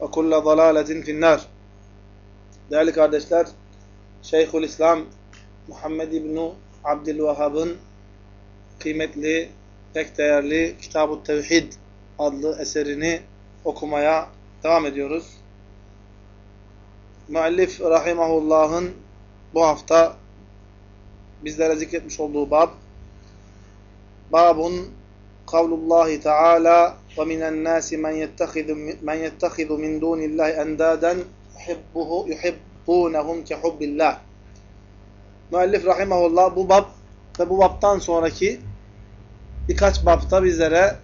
ve kulle dalaletin finnar. Değerli kardeşler, Şeyhül İslam Muhammed İbni Abdülvahhab'ın kıymetli, pek değerli Kitab-ı Tevhid adlı eserini okumaya devam ediyoruz. Müellif Rahimahullah'ın bu hafta bizlere zikretmiş olduğu bab Babun kavlullahi Teala ve minen nasi men yettehizu men yettehizu min dunillahi endaden yuhibbuhu yuhibbunhum ke hubbillah. Müellif rahimehullah bu bab ve bu babtan sonraki birkaç babta bizlere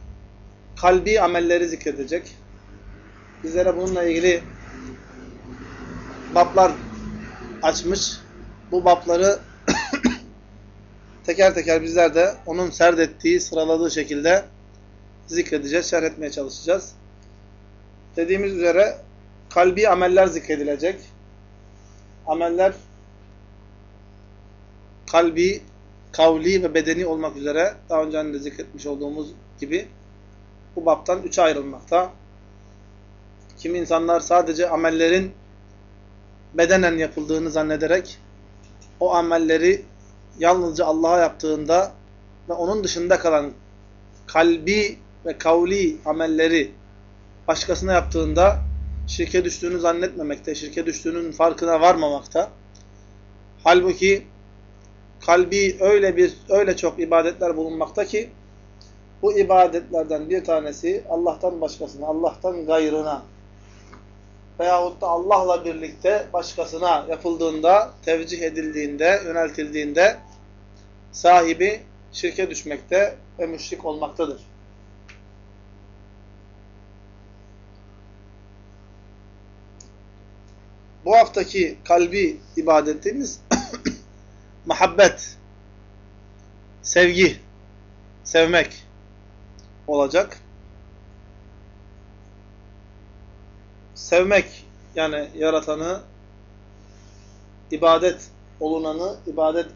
kalbi amelleri zikredecek. Bizlere bununla ilgili bablar açmış. Bu babları teker teker bizler de onun serdettiği, sıraladığı şekilde zikredeceğiz, şerh etmeye çalışacağız. Dediğimiz üzere kalbi ameller zikredilecek. Ameller kalbi, kavli ve bedeni olmak üzere daha önce de zikretmiş olduğumuz gibi bu baptan üçe ayrılmakta. Kimi insanlar sadece amellerin bedenen yapıldığını zannederek o amelleri yalnızca Allah'a yaptığında ve onun dışında kalan kalbi ve kavli amelleri başkasına yaptığında şirke düştüğünü zannetmemekte, şirke düştüğünün farkına varmamakta. Halbuki kalbi öyle bir öyle çok ibadetler bulunmakta ki bu ibadetlerden bir tanesi Allah'tan başkasına, Allah'tan gayrına veyahut da Allah'la birlikte başkasına yapıldığında, tevcih edildiğinde, yöneltildiğinde sahibi şirke düşmekte ve müşrik olmaktadır. Bu haftaki kalbi ibadetimiz muhabbet, sevgi, sevmek olacak. Sevmek yani yaratanı, ibadet olunanı, ibadet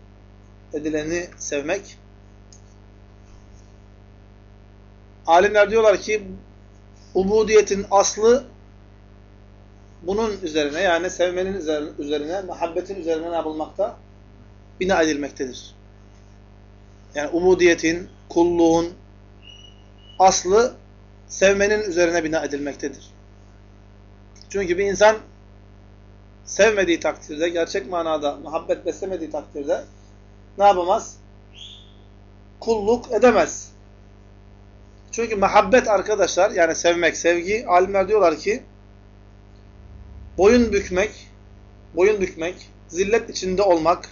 edileni sevmek. Alimler diyorlar ki ubudiyetin aslı bunun üzerine yani sevmenin üzerine, muhabbetin üzerine ne yapılmakta? Bina edilmektedir. Yani ubudiyetin, kulluğun aslı sevmenin üzerine bina edilmektedir. Çünkü bir insan sevmediği takdirde, gerçek manada muhabbet beslemediği takdirde ne yapamaz? Kulluk edemez. Çünkü muhabbet arkadaşlar, yani sevmek, sevgi, alimler diyorlar ki boyun bükmek, boyun bükmek, zillet içinde olmak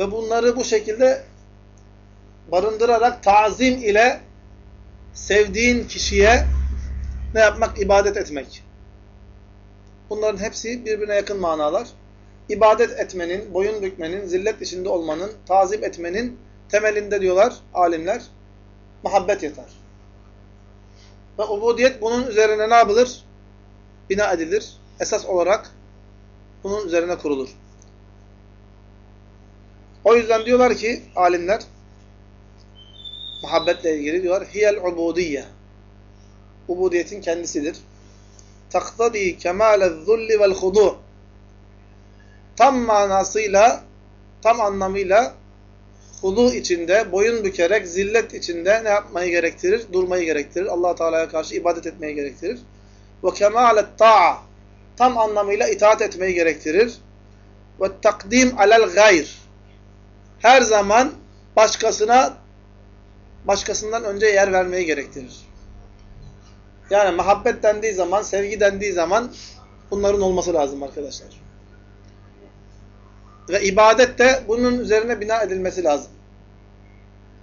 ve bunları bu şekilde barındırarak tazim ile sevdiğin kişiye ne yapmak? ibadet etmek. Bunların hepsi birbirine yakın manalar. İbadet etmenin, boyun bükmenin, zillet içinde olmanın, tazim etmenin temelinde diyorlar alimler, muhabbet yeter. Ve ubudiyet bunun üzerine ne yapılır? Bina edilir. Esas olarak bunun üzerine kurulur. O yüzden diyorlar ki alimler muhabbetle ilgili diyorlar hiyel ubudiyye. Ubudiyetin kendisidir. Taktadi kemale zulli vel hudu. Tam manasıyla, tam anlamıyla hudu içinde, boyun bükerek, zillet içinde ne yapmayı gerektirir? Durmayı gerektirir. allah Teala'ya karşı ibadet etmeyi gerektirir. Ve kemalet ta'a. Tam anlamıyla itaat etmeyi gerektirir. Ve takdim alel gayr. Her zaman başkasına başkasından önce yer vermeyi gerektirir. Yani muhabbet dendiği zaman, sevgi dendiği zaman bunların olması lazım arkadaşlar. Ve ibadet de bunun üzerine bina edilmesi lazım.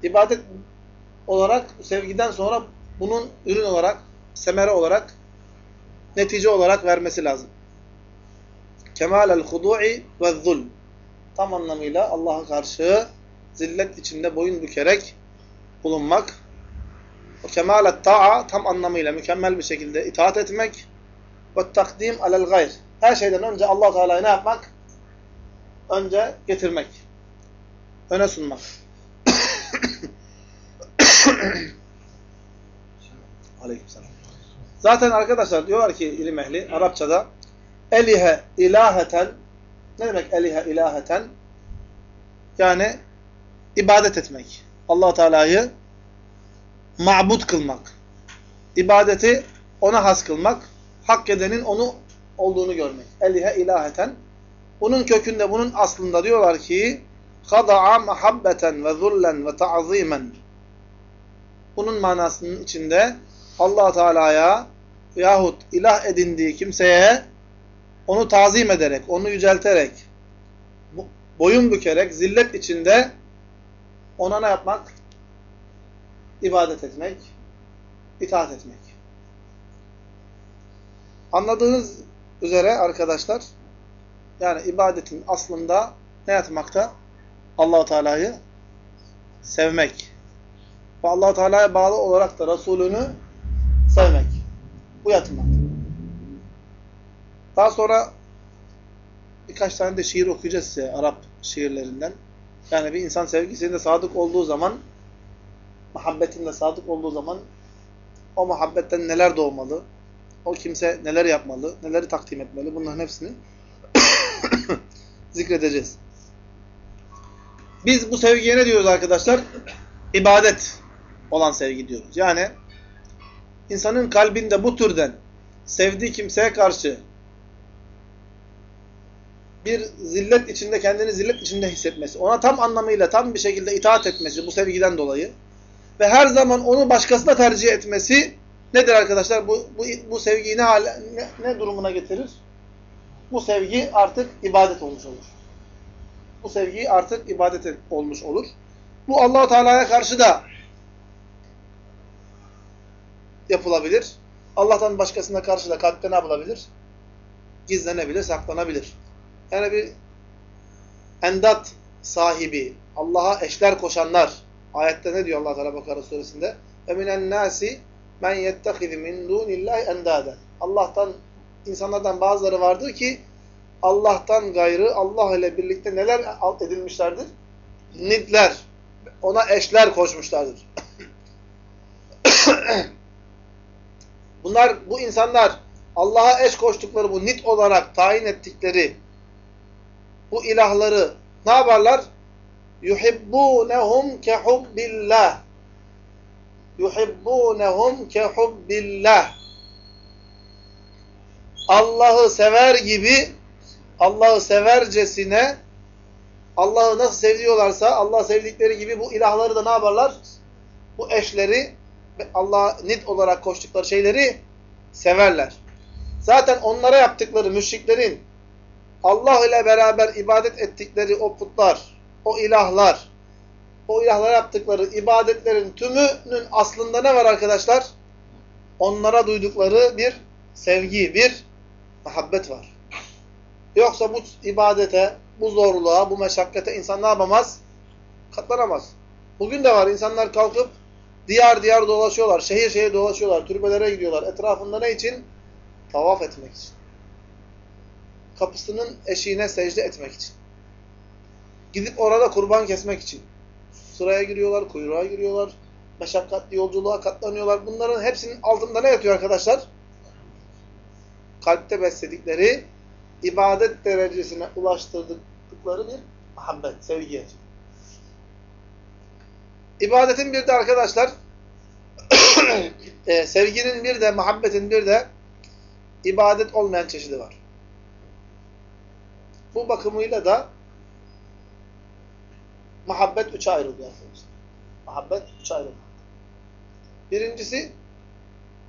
İbadet olarak, sevgiden sonra bunun ürün olarak, semere olarak, netice olarak vermesi lazım. Kemalel hudu'i ve zul. Tam anlamıyla Allah'a karşı zillet içinde boyun bükerek bulunmak. O kemalet ta'a tam anlamıyla mükemmel bir şekilde itaat etmek. Ve takdim alel gayr. Her şeyden önce Allah Teala'yı ne yapmak? Önce getirmek. Öne sunmak. Aleykümselam. Zaten arkadaşlar diyorlar ki ilim ehli Arapçada elihe ilaheten ne demek elihe ilaheten? Yani ibadet etmek. allah Teala'yı ma'bud kılmak. İbadeti ona has kılmak. Hak edenin onu olduğunu görmek. Elihe ilaheten. Bunun kökünde, bunun aslında diyorlar ki خَضَعَ مَحَبَّةً وَذُلًّا وَتَعْظِيمًا Bunun manasının içinde allah Teala'ya yahut ilah edindiği kimseye onu tazim ederek, onu yücelterek, boyun bükerek, zillet içinde ona ne yapmak? İbadet etmek, itaat etmek. Anladığınız üzere arkadaşlar, yani ibadetin aslında ne yapmakta? allah Teala'yı sevmek. Ve allah Teala'ya bağlı olarak da Resulünü sevmek. Bu yatmak. Daha sonra birkaç tane de şiir okuyacağız size Arap şiirlerinden. Yani bir insan sevgisinde sadık olduğu zaman, muhabbetinde sadık olduğu zaman o muhabbetten neler doğmalı, o kimse neler yapmalı, neleri takdim etmeli bunların hepsini zikredeceğiz. Biz bu sevgiye ne diyoruz arkadaşlar? İbadet olan sevgi diyoruz. Yani insanın kalbinde bu türden sevdiği kimseye karşı bir zillet içinde, kendini zillet içinde hissetmesi, ona tam anlamıyla, tam bir şekilde itaat etmesi bu sevgiden dolayı ve her zaman onu başkasına tercih etmesi nedir arkadaşlar? Bu, bu, bu sevgiyi ne, hale, ne, ne durumuna getirir? Bu sevgi artık ibadet olmuş olur. Bu sevgi artık ibadet olmuş olur. Bu allah Teala'ya karşı da yapılabilir. Allah'tan başkasına karşı da kalpte ne yapılabilir? Gizlenebilir, saklanabilir. Yani bir endat sahibi, Allah'a eşler koşanlar, ayette ne diyor Allah Teala Bakara suresinde? Ve minen nasi men yettehizi min dunillahi endaden. Allah'tan insanlardan bazıları vardır ki Allah'tan gayrı Allah ile birlikte neler edilmişlerdir? Nidler. Ona eşler koşmuşlardır. Bunlar, bu insanlar Allah'a eş koştukları bu nit olarak tayin ettikleri bu ilahları ne yaparlar? yuhibbunehum kehubbillah yuhibbunehum kehubbillah Allah'ı sever gibi Allah'ı severcesine Allah'ı nasıl seviyorlarsa Allah sevdikleri gibi bu ilahları da ne yaparlar? Bu eşleri Allah'a nit olarak koştukları şeyleri severler. Zaten onlara yaptıkları müşriklerin Allah ile beraber ibadet ettikleri o putlar, o ilahlar, o ilahlara yaptıkları ibadetlerin tümünün aslında ne var arkadaşlar? Onlara duydukları bir sevgi, bir muhabbet var. Yoksa bu ibadete, bu zorluğa, bu meşakkate insan ne yapamaz? Katlanamaz. Bugün de var insanlar kalkıp diyar diyar dolaşıyorlar, şehir şehir dolaşıyorlar, türbelere gidiyorlar. Etrafında ne için? Tavaf etmek için kapısının eşiğine secde etmek için. Gidip orada kurban kesmek için. Sıraya giriyorlar, kuyruğa giriyorlar. Meşakkatli yolculuğa katlanıyorlar. Bunların hepsinin altında ne yatıyor arkadaşlar? Kalpte besledikleri, ibadet derecesine ulaştırdıkları bir muhabbet, sevgi yatıyor. İbadetin bir de arkadaşlar e, sevginin bir de, muhabbetin bir de ibadet olmayan çeşidi var. Bu bakımıyla da muhabbet üçe ayrılıyor. Muhabbet üçe ayrılıyor. Birincisi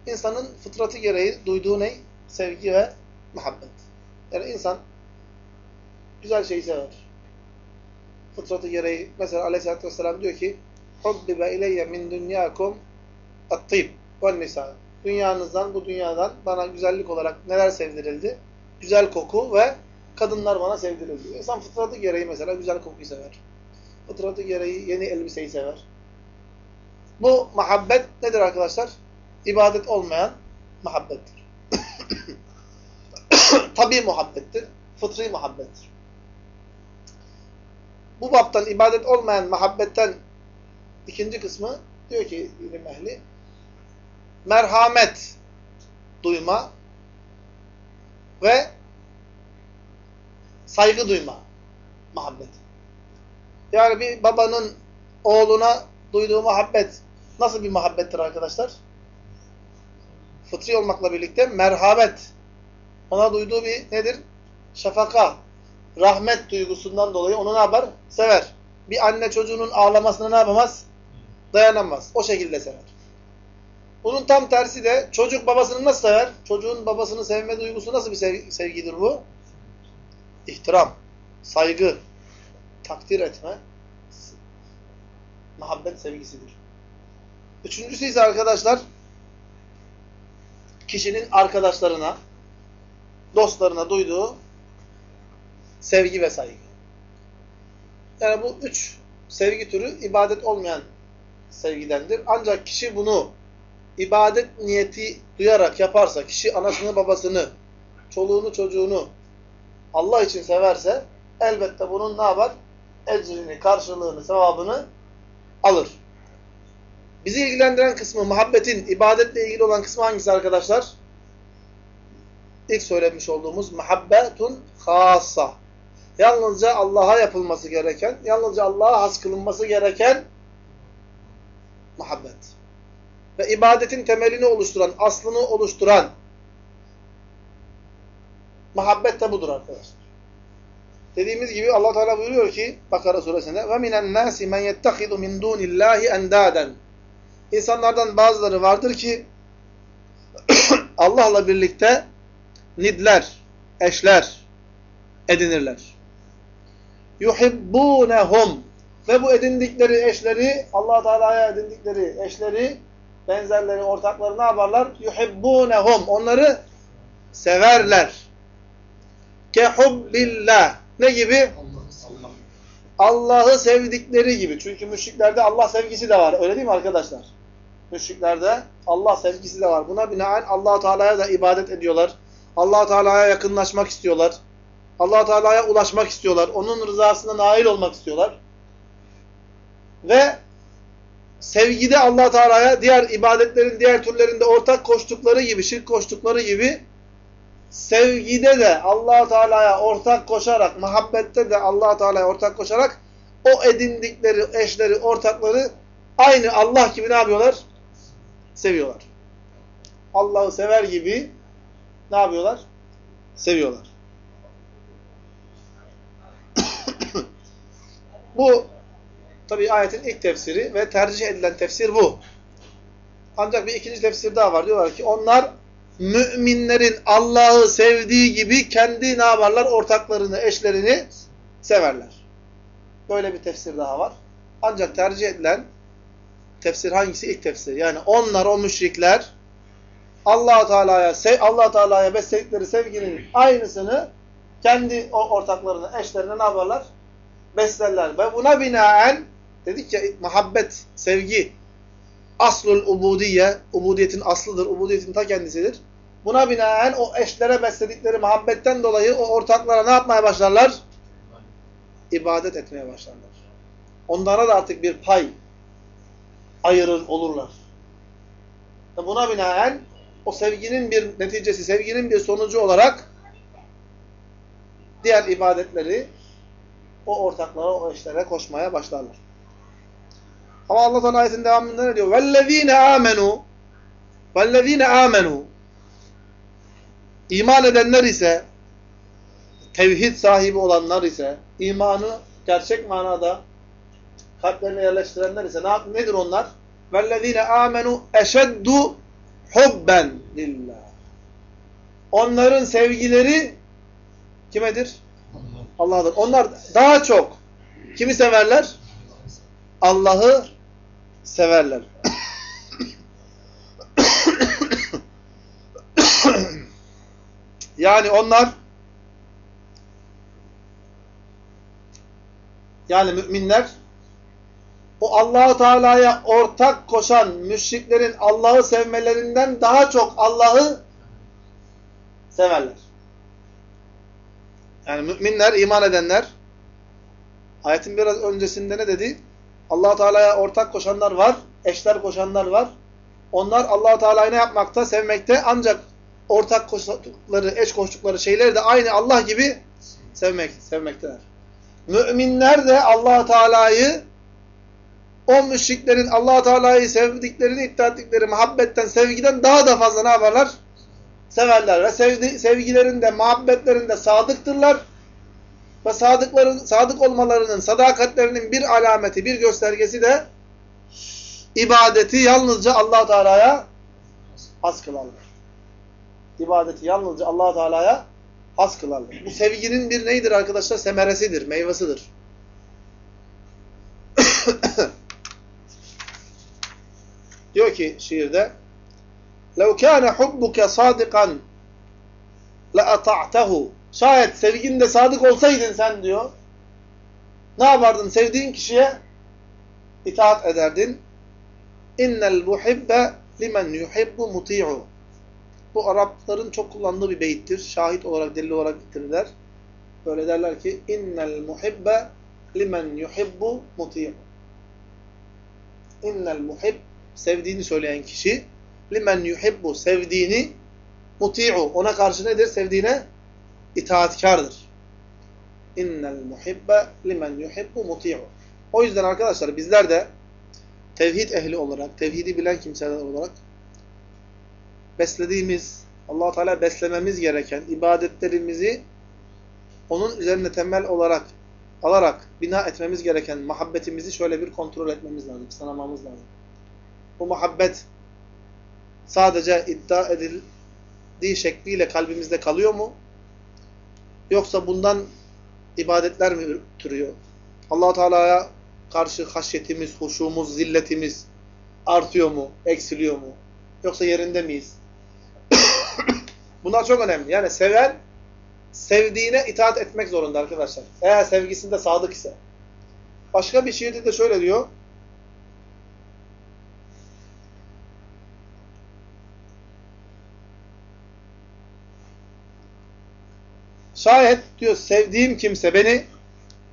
insanın fıtratı gereği duyduğu ne? Sevgi ve muhabbet. Yani insan güzel şeyi sever. Fıtratı gereği mesela aleyhissalatü vesselam diyor ki hubbibe ileyye min dünyakum at-tib ve nisa. Dünyanızdan, bu dünyadan bana güzellik olarak neler sevdirildi? Güzel koku ve kadınlar bana sevdirildi. İnsan fıtratı gereği mesela güzel kokuyu sever. Fıtratı gereği yeni elbiseyi sever. Bu muhabbet nedir arkadaşlar? İbadet olmayan muhabbettir. Tabi muhabbettir. Fıtri muhabbettir. Bu baptan ibadet olmayan muhabbetten ikinci kısmı diyor ki ilim ehli merhamet duyma ve saygı duyma muhabbet. Yani bir babanın oğluna duyduğu muhabbet nasıl bir muhabbettir arkadaşlar? Fıtri olmakla birlikte merhamet. Ona duyduğu bir nedir? Şefaka, rahmet duygusundan dolayı onu ne yapar? Sever. Bir anne çocuğunun ağlamasına ne yapamaz? Dayanamaz. O şekilde sever. Bunun tam tersi de çocuk babasını nasıl sever? Çocuğun babasını sevme duygusu nasıl bir sevgidir bu? İhtiram, saygı, takdir etme, muhabbet sevgisidir. Üçüncüsü ise arkadaşlar, kişinin arkadaşlarına, dostlarına duyduğu sevgi ve saygı. Yani bu üç sevgi türü ibadet olmayan sevgidendir. Ancak kişi bunu ibadet niyeti duyarak yaparsa, kişi anasını babasını, çoluğunu çocuğunu Allah için severse elbette bunun ne yapar? Ecrini, karşılığını, sevabını alır. Bizi ilgilendiren kısmı, muhabbetin, ibadetle ilgili olan kısmı hangisi arkadaşlar? İlk söylemiş olduğumuz muhabbetun hassa. Yalnızca Allah'a yapılması gereken, yalnızca Allah'a has kılınması gereken muhabbet. Ve ibadetin temelini oluşturan, aslını oluşturan muhabbet de budur arkadaşlar. Dediğimiz gibi Allah Teala buyuruyor ki Bakara suresinde ve minen nasi men yettehidu min dunillahi endaden. İnsanlardan bazıları vardır ki Allah'la birlikte nidler, eşler edinirler. Yuhibbunehum ve bu edindikleri eşleri Allah Teala'ya edindikleri eşleri benzerleri, ortakları ne yaparlar? Yuhibbunehum. Onları severler. Kehubbillah. Ne gibi? Allah'ı sevdikleri gibi. Çünkü müşriklerde Allah sevgisi de var. Öyle değil mi arkadaşlar? Müşriklerde Allah sevgisi de var. Buna binaen allah Teala'ya da ibadet ediyorlar. allah Teala'ya yakınlaşmak istiyorlar. allah Teala'ya ulaşmak istiyorlar. Onun rızasına nail olmak istiyorlar. Ve sevgide allah Teala'ya diğer ibadetlerin diğer türlerinde ortak koştukları gibi, şirk koştukları gibi sevgide de allah Teala'ya ortak koşarak, muhabbette de allah Teala'ya ortak koşarak o edindikleri eşleri, ortakları aynı Allah gibi ne yapıyorlar? Seviyorlar. Allah'ı sever gibi ne yapıyorlar? Seviyorlar. bu tabi ayetin ilk tefsiri ve tercih edilen tefsir bu. Ancak bir ikinci tefsir daha var. Diyorlar ki onlar müminlerin Allah'ı sevdiği gibi kendi ne yaparlar? Ortaklarını, eşlerini severler. Böyle bir tefsir daha var. Ancak tercih edilen tefsir hangisi? İlk tefsir. Yani onlar, o müşrikler allah Teala'ya allah Teala'ya besledikleri sevginin aynısını kendi o ortaklarını, eşlerine ne yaparlar? Beslerler. Ve buna binaen dedik ya muhabbet, sevgi aslul ubudiye, ubudiyetin aslıdır, ubudiyetin ta kendisidir. Buna binaen o eşlere besledikleri muhabbetten dolayı o ortaklara ne yapmaya başlarlar? ibadet etmeye başlarlar. Onlara da artık bir pay ayırır olurlar. Buna binaen o sevginin bir neticesi, sevginin bir sonucu olarak diğer ibadetleri o ortaklara, o eşlere koşmaya başlarlar. Ama Allah Teala ayetin devamında ne diyor? "Vellezine amenu" "Vellezine amenu" İman edenler ise tevhid sahibi olanlar ise imanı gerçek manada kalplerine yerleştirenler ise ne, nedir onlar? "Vellezine amenu eşeddu hubben lillah" Onların sevgileri kimedir? Allah'dır. Onlar daha çok kimi severler? Allah'ı severler. yani onlar yani müminler o Allahu Teala'ya ortak koşan müşriklerin Allah'ı sevmelerinden daha çok Allah'ı severler. Yani müminler, iman edenler ayetin biraz öncesinde ne dedi? Allah Teala'ya ortak koşanlar var, eşler koşanlar var. Onlar allah Teala'yı ne yapmakta? Sevmekte ancak ortak koştukları, eş koştukları şeyleri de aynı Allah gibi sevmek, sevmekteler. Müminler de allah Teala'yı o müşriklerin allah Teala'yı sevdiklerini iddia ettikleri muhabbetten, sevgiden daha da fazla ne yaparlar? Severler. Ve sevgilerinde, muhabbetlerinde sadıktırlar Ve sadıkların, sadık olmalarının, sadakatlerinin bir alameti, bir göstergesi de ibadeti yalnızca allah Teala'ya has kılarlar. İbadeti yalnızca allah Teala'ya has kılarlar. Bu sevginin bir neydir arkadaşlar? Semeresidir, meyvesidir. Diyor ki şiirde لَوْ كَانَ حُبُّكَ صَادِقًا لَأَطَعْتَهُ Şayet sevginde sadık olsaydın sen diyor. Ne yapardın? Sevdiğin kişiye itaat ederdin. İnnel muhibbe limen yuhibbu muti'u. Bu Arapların çok kullandığı bir beyittir. Şahit olarak, delil olarak getirirler. Böyle derler ki innel muhibbe limen yuhibbu muti'u. İnnel muhib sevdiğini söyleyen kişi limen yuhibbu sevdiğini muti'u ona karşı nedir? Sevdiğine itaatkardır. İnnel muhibbe limen yuhibbu muti'u. O yüzden arkadaşlar bizler de tevhid ehli olarak, tevhidi bilen kimseler olarak beslediğimiz, allah Teala beslememiz gereken ibadetlerimizi onun üzerine temel olarak alarak bina etmemiz gereken muhabbetimizi şöyle bir kontrol etmemiz lazım, sınamamız lazım. Bu muhabbet sadece iddia edildiği şekliyle kalbimizde kalıyor mu? Yoksa bundan ibadetler mi türüyor? allah Teala'ya karşı haşyetimiz, huşumuz, zilletimiz artıyor mu, eksiliyor mu? Yoksa yerinde miyiz? Bunlar çok önemli. Yani seven, sevdiğine itaat etmek zorunda arkadaşlar. Eğer sevgisinde sadık ise. Başka bir şiirde de şöyle diyor. Şayet diyor sevdiğim kimse beni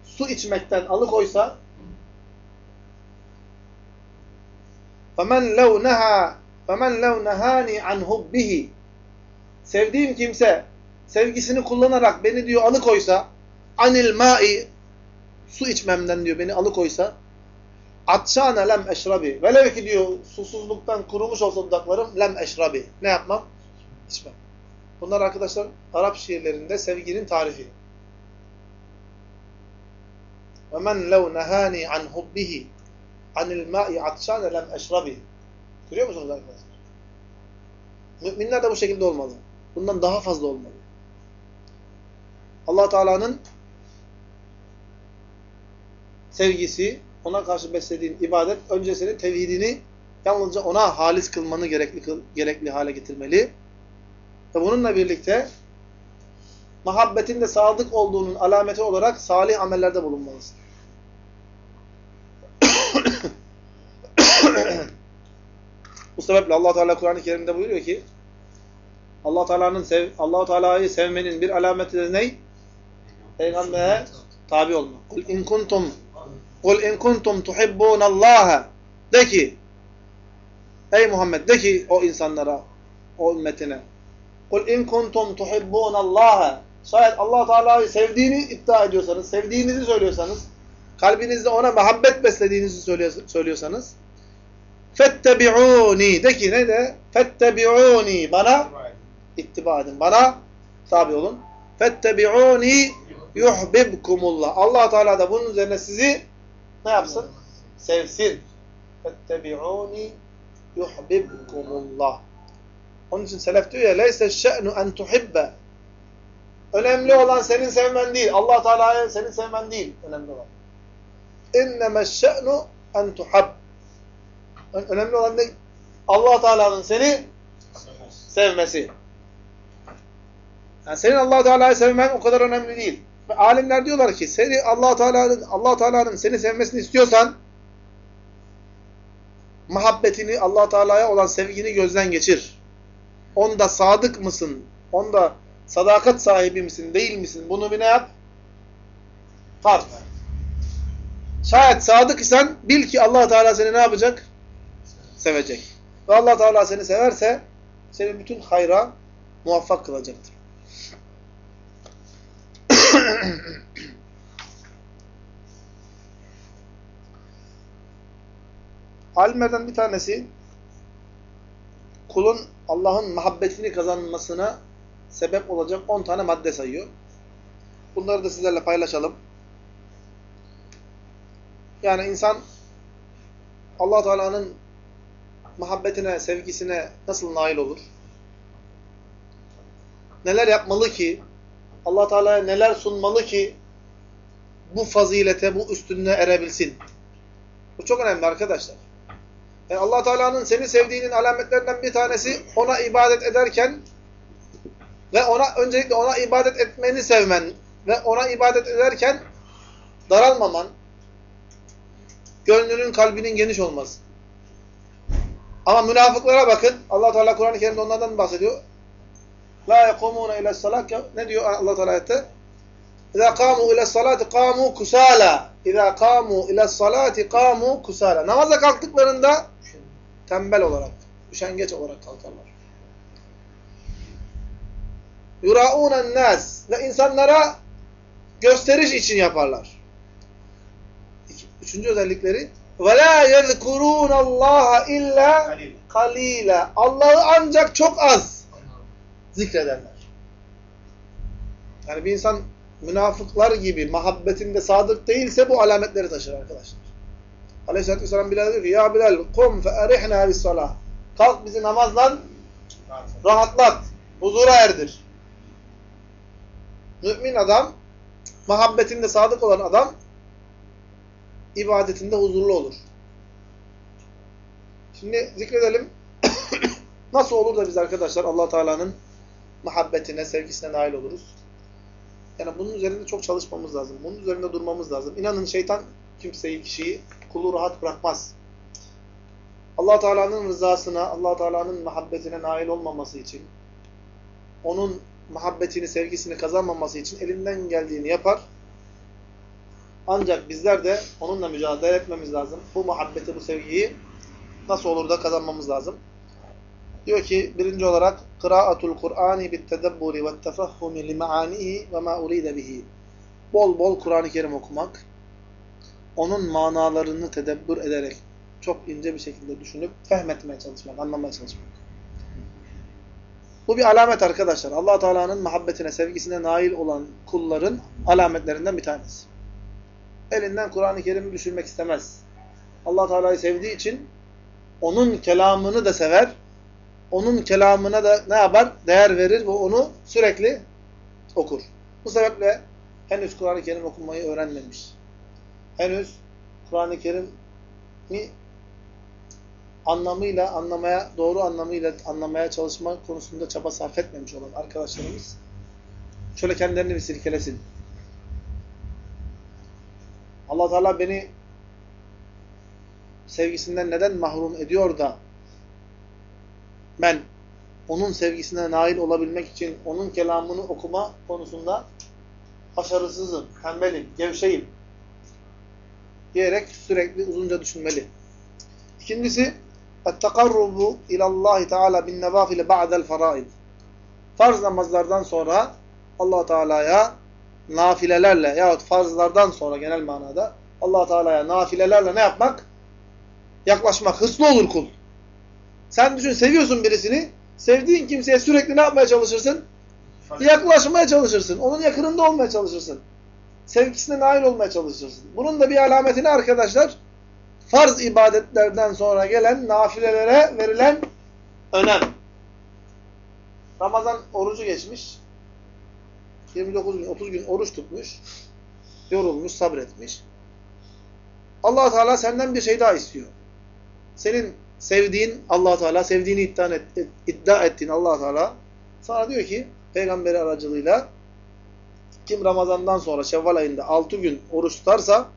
su içmekten alıkoysa فَمَنْ لَوْ نَهَا فَمَنْ لَوْ نَهَانِ عَنْ هُبِّهِ Sevdiğim kimse sevgisini kullanarak beni diyor alıkoysa anil mai su içmemden diyor beni alıkoysa atşana lem eşrabi velev ki diyor susuzluktan kurumuş olsa dudaklarım lem eşrabi ne yapmam? İçmem. Bunlar arkadaşlar Arap şiirlerinde sevginin tarifi. وَمَنْ لَوْ نَهَانِي عَنْ حُبِّهِ عَنِ الْمَاءِ عَطْشَانَ لَمْ اَشْرَبِهِ Görüyor musunuz arkadaşlar? Müminler de bu şekilde olmalı. Bundan daha fazla olmalı. allah Teala'nın sevgisi, ona karşı beslediğin ibadet, önce senin tevhidini yalnızca ona halis kılmanı gerekli, gerekli hale getirmeli. Ve bununla birlikte muhabbetin de sadık olduğunun alameti olarak salih amellerde bulunmalısın. Bu sebeple Allah Teala Kur'an-ı Kerim'de buyuruyor ki Allah Teala'nın sev Allah Teala'yı sevmenin bir alameti de ne? Peygamber'e Tabi olmak. Kul in kuntum Kul in kuntum tuhibbunallaha de ki Ey Muhammed de ki o insanlara, o ümmetine Kul in kuntum tuhibbunallaha Şayet Allah Teala'yı sevdiğini iddia ediyorsanız, sevdiğinizi söylüyorsanız, kalbinizde ona muhabbet beslediğinizi söylüyorsanız fettebi'uni de ki ne de fettebi'uni bana ittiba edin. Bana tabi olun. Fettebi'uni yuhbibkumullah. Allah Teala da bunun üzerine sizi ne yapsın? Sevsin. Fettebi'uni yuhbibkumullah. Onun için selef diyor ya leyse şe'nu en tuhibbe. Önemli olan senin sevmen değil. Allah Teala'ya senin sevmen değil. Önemli olan. İnneme şe'nu en tuhab. Önemli olan ne? Allah Teala'nın seni sevmesi. Yani senin Allah Teala'yı sevmen o kadar önemli değil. Ve alimler diyorlar ki seni Allah Teala'nın Allah Teala'nın seni sevmesini istiyorsan muhabbetini Allah Teala'ya olan sevgini gözden geçir. Onda sadık mısın? Onda sadakat sahibi misin, değil misin? Bunu bir ne yap? Tart. Şayet sadık isen bil ki Allah Teala seni ne yapacak? Sevecek. Ve Allah Teala seni severse seni bütün hayra muvaffak kılacaktır. Alimlerden bir tanesi kulun Allah'ın muhabbetini kazanmasına sebep olacak 10 tane madde sayıyor. Bunları da sizlerle paylaşalım. Yani insan Allah Teala'nın muhabbetine, sevgisine nasıl nail olur? Neler yapmalı ki Allah Teala'ya neler sunmalı ki bu fazilete, bu üstünlüğe erebilsin? Bu çok önemli arkadaşlar. Yani Allah Teala'nın seni sevdiğinin alametlerinden bir tanesi ona ibadet ederken ve ona öncelikle ona ibadet etmeni sevmen ve ona ibadet ederken daralmaman, gönlünün, kalbinin geniş olması. Ama münafıklara bakın. Allah Teala Kur'an-ı Kerim'de onlardan bahsediyor. La yekumuna ila salat. Ne diyor Allah Teala ayette? İza kamu ila salati kamu kusala. İza kamu ila salati kamu kusala. Namaza kalktıklarında tembel olarak, üşengeç olarak kalkarlar. Yuraunen nas ve insanlara gösteriş için yaparlar. Üçüncü özellikleri ve la yezkurun Allah illa kalila. Allah'ı ancak çok az zikrederler. Yani bir insan münafıklar gibi muhabbetinde sadık değilse bu alametleri taşır arkadaşlar. Aleyhisselatü Vesselam Bilal diyor ki Ya Bilal kum fe erihna bis salah. Kalk bizi namazdan rahatlat. Huzura erdir. Mümin adam muhabbetinde sadık olan adam ibadetinde huzurlu olur. Şimdi zikredelim. Nasıl olur da biz arkadaşlar allah Teala'nın muhabbetine, sevgisine nail oluruz? Yani bunun üzerinde çok çalışmamız lazım. Bunun üzerinde durmamız lazım. İnanın şeytan kimseyi, kişiyi, kulu rahat bırakmaz. allah Teala'nın rızasına, allah Teala'nın muhabbetine nail olmaması için, onun muhabbetini, sevgisini kazanmaması için elinden geldiğini yapar. Ancak bizler de onunla mücadele etmemiz lazım. Bu muhabbeti, bu sevgiyi nasıl olur da kazanmamız lazım. Diyor ki birinci olarak kıraatul Kur'ani bit tedebburi ve tefahhumi li maanihi ve ma uride bihi. Bol bol Kur'an-ı Kerim okumak, onun manalarını tedebbür ederek çok ince bir şekilde düşünüp fehmetmeye çalışmak, anlamaya çalışmak. Bu bir alamet arkadaşlar. allah Teala'nın muhabbetine, sevgisine nail olan kulların alametlerinden bir tanesi. Elinden Kur'an-ı Kerim'i düşürmek istemez. allah Teala'yı sevdiği için onun kelamını da sever. Onun kelamına da ne yapar? Değer verir ve onu sürekli okur. Bu sebeple henüz Kur'an-ı Kerim okumayı öğrenmemiş. Henüz Kur'an-ı Kerim'i anlamıyla, anlamaya, doğru anlamıyla anlamaya çalışma konusunda çaba sarf etmemiş olan arkadaşlarımız şöyle kendilerini bir silkelesin. Allah Teala beni sevgisinden neden mahrum ediyor da ben onun sevgisine nail olabilmek için onun kelamını okuma konusunda başarısızım, tembelim, gevşeyim diyerek sürekli uzunca düşünmeli. İkincisi اَتَّقَرُّبُ اِلَى اللّٰهِ تَعَالَى بِالنَّوَافِلِ بَعْدَ الْفَرَائِدِ Farz namazlardan sonra allah Teala'ya nafilelerle yahut farzlardan sonra genel manada allah Teala'ya nafilelerle ne yapmak? Yaklaşmak. Hırslı olur kul. Sen düşün seviyorsun birisini. Sevdiğin kimseye sürekli ne yapmaya çalışırsın? Yaklaşmaya çalışırsın. Onun yakınında olmaya çalışırsın. Sevgisine nail olmaya çalışırsın. Bunun da bir alametini arkadaşlar farz ibadetlerden sonra gelen nafilelere verilen önem. Ramazan orucu geçmiş. 29 gün, 30 gün oruç tutmuş. Yorulmuş, sabretmiş. allah Teala senden bir şey daha istiyor. Senin sevdiğin allah Teala, sevdiğini iddia, et, iddia ettiğin allah Teala sana diyor ki peygamberi aracılığıyla kim Ramazan'dan sonra Şevval ayında 6 gün oruç tutarsa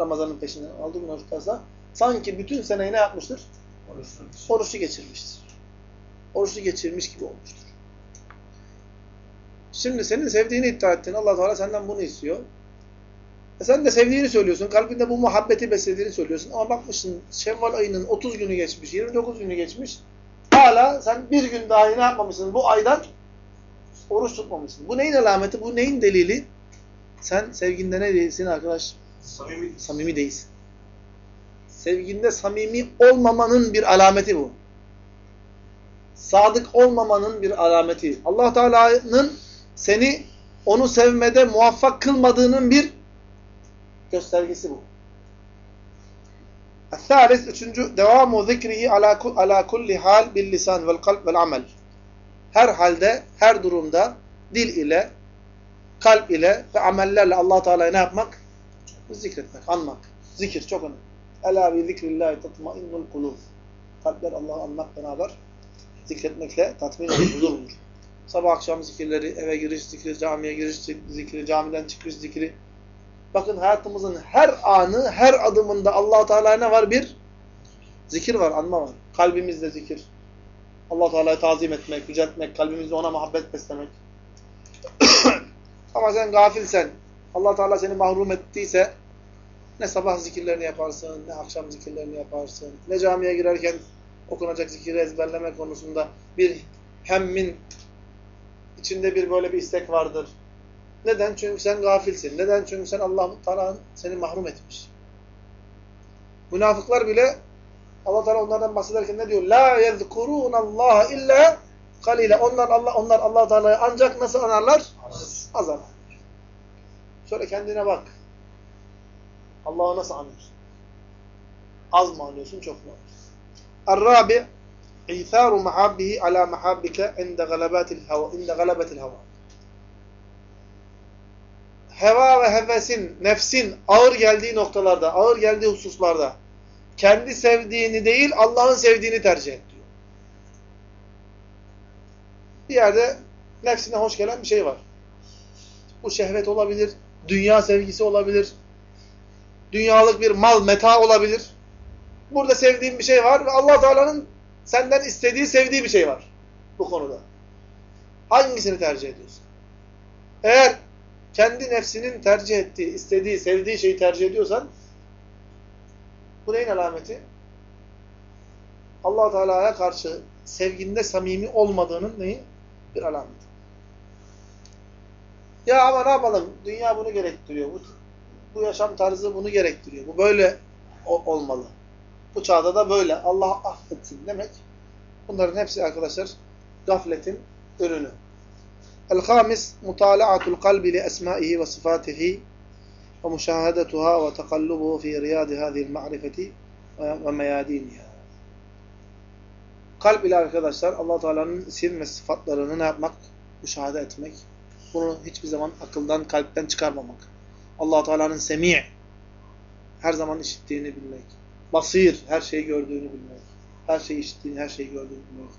Ramazan'ın peşinden 6 gün oruç tutarsa sanki bütün seneyi ne yapmıştır? Oruçlu geçirmiştir. Oruçlu geçirmiş gibi olmuştur. Şimdi senin sevdiğini iddia ettin. allah Teala senden bunu istiyor. E sen de sevdiğini söylüyorsun. Kalbinde bu muhabbeti beslediğini söylüyorsun. Ama bakmışsın Şevval ayının 30 günü geçmiş, 29 günü geçmiş. Hala sen bir gün dahi ne yapmamışsın? Bu aydan oruç tutmamışsın. Bu neyin alameti? Bu neyin delili? Sen sevginde ne değilsin arkadaş? Samimi. Samimi değilsin. Sevginde samimi olmamanın bir alameti bu. Sadık olmamanın bir alameti. allah Teala'nın seni onu sevmede muvaffak kılmadığının bir göstergesi bu. الثالث üçüncü devamu zikrihi ala ala kulli hal bil lisan vel kalb vel amel. Her halde, her durumda dil ile, kalp ile ve amellerle Allah Teala'yı ne yapmak? Zikretmek, anmak. Zikir çok önemli. Ela bi zikrillahi tatmainnul kulub. Kalpler Allah'ı anmak beraber zikretmekle tatmin olur, huzur bulur. Sabah akşam zikirleri, eve giriş zikri, camiye giriş zikri, camiden çıkış zikri. Bakın hayatımızın her anı, her adımında allah Teala'ya ne var? Bir zikir var, anma var. Kalbimizde zikir. Allah Teala'yı tazim etmek, yüceltmek, kalbimizde ona muhabbet beslemek. Ama sen gafilsen, allah Teala seni mahrum ettiyse ne sabah zikirlerini yaparsın, ne akşam zikirlerini yaparsın, ne camiye girerken okunacak zikiri ezberleme konusunda bir hemmin içinde bir böyle bir istek vardır. Neden? Çünkü sen gafilsin. Neden? Çünkü sen Allah Teala seni mahrum etmiş. Münafıklar bile Allah Teala onlardan bahsederken ne diyor? La yezkurun Allah illa kalile. Onlar Allah onlar Allah Teala'yı ancak nasıl anarlar? Az. Anarlar. Şöyle kendine bak. Allah'ı nasıl anlıyorsun? Az mı anlıyorsun, çok mu anlıyorsun? Ar-rabi' İtharu mahabbihi ala mahabbike inde galabatil hava inde galabatil hava. Heva ve hevesin, nefsin ağır geldiği noktalarda, ağır geldiği hususlarda kendi sevdiğini değil Allah'ın sevdiğini tercih et diyor. Bir yerde nefsine hoş gelen bir şey var. Bu şehvet olabilir, dünya sevgisi olabilir, dünyalık bir mal, meta olabilir. Burada sevdiğin bir şey var ve Allah Teala'nın senden istediği, sevdiği bir şey var bu konuda. Hangisini tercih ediyorsun? Eğer kendi nefsinin tercih ettiği, istediği, sevdiği şeyi tercih ediyorsan bu neyin alameti? allah Teala'ya karşı sevginde samimi olmadığının neyi? Bir alameti. Ya ama ne yapalım? Dünya bunu gerektiriyor. Bu, bu yaşam tarzı bunu gerektiriyor. Bu böyle olmalı. Bu çağda da böyle. Allah affetsin demek. Bunların hepsi arkadaşlar gafletin ürünü. El-Hamis mutala'atul kalbi li esmaihi ve sıfatihi tekallubuhu fi riyadi hadhihi'l ma'rifeti ve meyadiniha. Kalp ile arkadaşlar Allah Teala'nın isim ve sıfatlarını ne yapmak? Müşahede etmek. Bunu hiçbir zaman akıldan, kalpten çıkarmamak. Allah Teala'nın semi' her zaman işittiğini bilmek. Basir, her şeyi gördüğünü bilmek. Her şeyi işittiğini, her şeyi gördüğünü bilmek.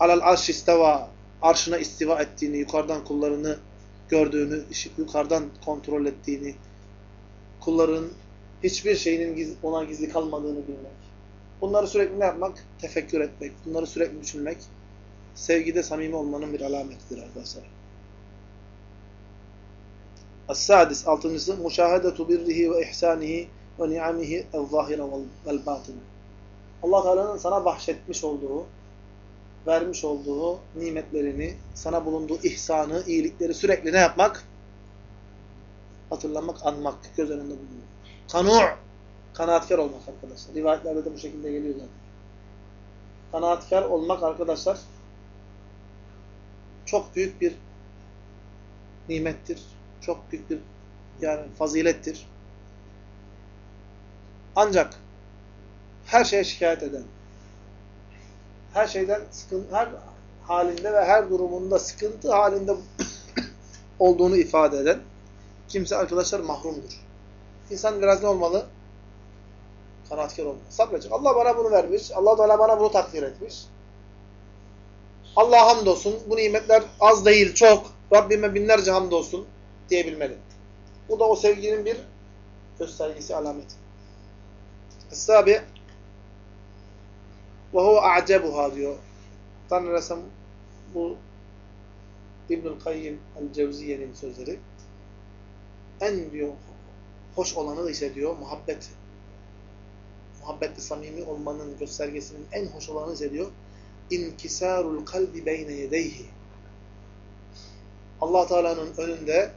Alal arş isteva, arşına istiva ettiğini, yukarıdan kullarını gördüğünü, yukarıdan kontrol ettiğini, kulların hiçbir şeyinin ona gizli kalmadığını bilmek. Bunları sürekli ne yapmak? Tefekkür etmek. Bunları sürekli düşünmek. Sevgide samimi olmanın bir alametidir arkadaşlar. Es-sadis altıncısı müşahedetu birrihi ve ihsanihi ve ni'amihi el-zahire vel batine. Allah Teala'nın sana bahşetmiş olduğu, vermiş olduğu nimetlerini, sana bulunduğu ihsanı, iyilikleri sürekli ne yapmak? Hatırlamak, anmak, göz önünde bulunmak. Kanu' kanaatkar olmak arkadaşlar. Rivayetlerde de bu şekilde geliyor zaten. Kanaatkar olmak arkadaşlar çok büyük bir nimettir. Çok büyük bir yani fazilettir. Ancak her şeye şikayet eden, her şeyden sıkıntı, her halinde ve her durumunda sıkıntı halinde olduğunu ifade eden kimse arkadaşlar mahrumdur. İnsan biraz ne olmalı? Kanaatkar olmalı. Sabredecek. Allah bana bunu vermiş. Allah Teala bana bunu takdir etmiş. Allah hamdolsun. Bu nimetler az değil, çok. Rabbime binlerce hamdolsun diyebilmeli. Bu da o sevginin bir göstergesi, alameti. Es-sabi ve huve a'cebuha diyor. Tanrısam bu İbnül Kayyim el-Cevziye'nin sözleri. En diyor hoş olanı ise diyor muhabbet muhabbetli samimi olmanın göstergesinin en hoş olanı ise diyor inkisarul kalbi beyne yedeyhi Allah Teala'nın önünde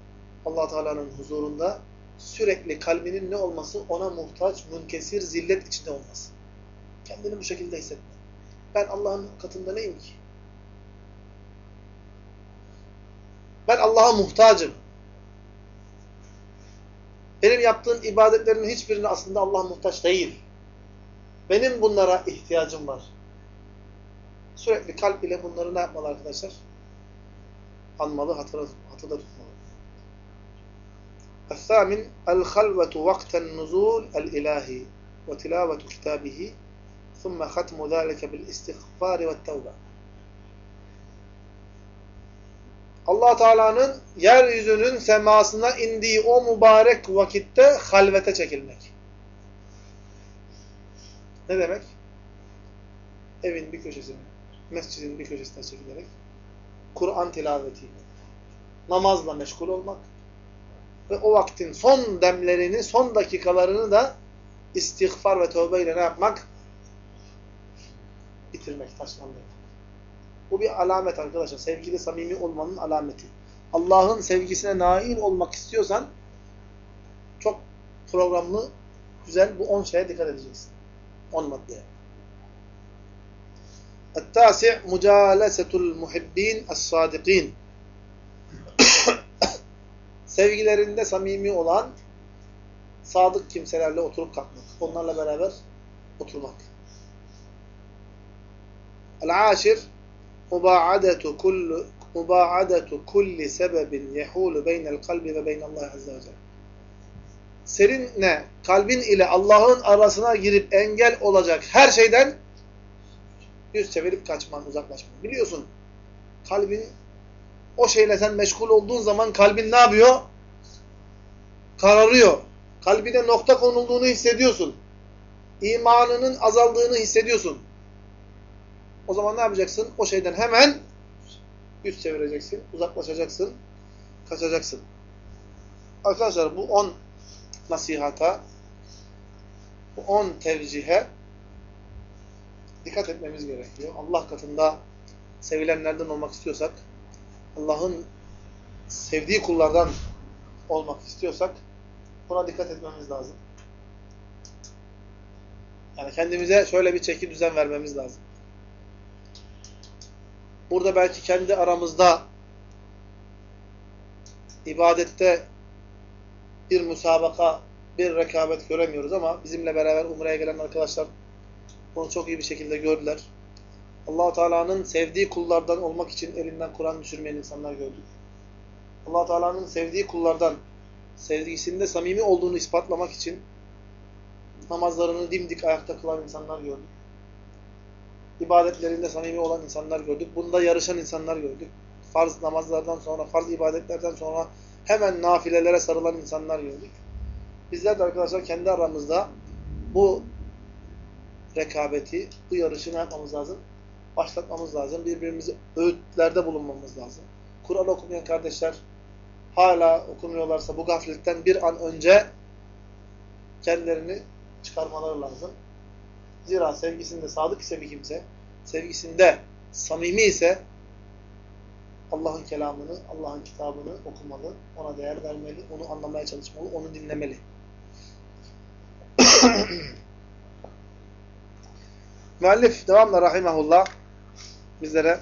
Allah Teala'nın huzurunda sürekli kalbinin ne olması? Ona muhtaç, münkesir, zillet içinde olması. Kendini bu şekilde hissetme. Ben Allah'ın katında neyim ki? Ben Allah'a muhtacım. Benim yaptığım ibadetlerin hiçbirine aslında Allah muhtaç değil. Benim bunlara ihtiyacım var. Sürekli kalp ile bunları ne yapmalı arkadaşlar? Anmalı, hatırda, hatırda tutmalı. الثامن الخلوة وقت النزول الإلهي وتلاوة كتابه ثم ختم ذلك بالاستغفار والتوبة Allah Teala'nın yeryüzünün semasına indiği o mübarek vakitte halvete çekilmek. Ne demek? Evin bir köşesine, mescidin bir köşesine çekilerek Kur'an tilavetiyle, namazla meşgul olmak ve o vaktin son demlerini, son dakikalarını da istiğfar ve tövbeyle ne yapmak? Bitirmek, taşlanmak. Bu bir alamet arkadaşlar. Sevgili, samimi olmanın alameti. Allah'ın sevgisine nail olmak istiyorsan çok programlı, güzel bu on şeye dikkat edeceksin. On maddeye. التاسع مجالسة المحبين الصادقين Sevgilerinde samimi olan sadık kimselerle oturup kalkmak. Onlarla beraber oturmak. El-aşir mubaadetu kullu mubaadetu kulli sebebin yehulu beynel kalbi ve beynallah azze ve celle. Seninle kalbin ile Allah'ın arasına girip engel olacak her şeyden yüz çevirip kaçman, uzaklaşman. Biliyorsun kalbin o şeyle sen meşgul olduğun zaman kalbin ne yapıyor? Kararıyor. Kalbine nokta konulduğunu hissediyorsun. İmanının azaldığını hissediyorsun. O zaman ne yapacaksın? O şeyden hemen yüz çevireceksin, uzaklaşacaksın, kaçacaksın. Arkadaşlar bu on nasihata, bu on tevcihe dikkat etmemiz gerekiyor. Allah katında sevilenlerden olmak istiyorsak, Allah'ın sevdiği kullardan olmak istiyorsak buna dikkat etmemiz lazım. Yani kendimize şöyle bir çeki düzen vermemiz lazım. Burada belki kendi aramızda ibadette bir müsabaka, bir rekabet göremiyoruz ama bizimle beraber Umre'ye gelen arkadaşlar bunu çok iyi bir şekilde gördüler. allah Teala'nın sevdiği kullardan olmak için elinden Kur'an düşürmeyen insanlar gördük. allah Teala'nın sevdiği kullardan sevgisinde samimi olduğunu ispatlamak için namazlarını dimdik ayakta kılan insanlar gördük. İbadetlerinde samimi olan insanlar gördük. Bunda yarışan insanlar gördük. Farz namazlardan sonra, farz ibadetlerden sonra hemen nafilelere sarılan insanlar gördük. Bizler de arkadaşlar kendi aramızda bu rekabeti, bu yarışı ne yapmamız lazım? Başlatmamız lazım. Birbirimizi öğütlerde bulunmamız lazım. Kur'an okumayan kardeşler hala okumuyorlarsa bu gafletten bir an önce kendilerini çıkarmaları lazım. Zira sevgisinde sadık ise bir kimse, sevgisinde samimi ise Allah'ın kelamını, Allah'ın kitabını okumalı, ona değer vermeli, onu anlamaya çalışmalı, onu dinlemeli. Müellif devamla rahimahullah bizlere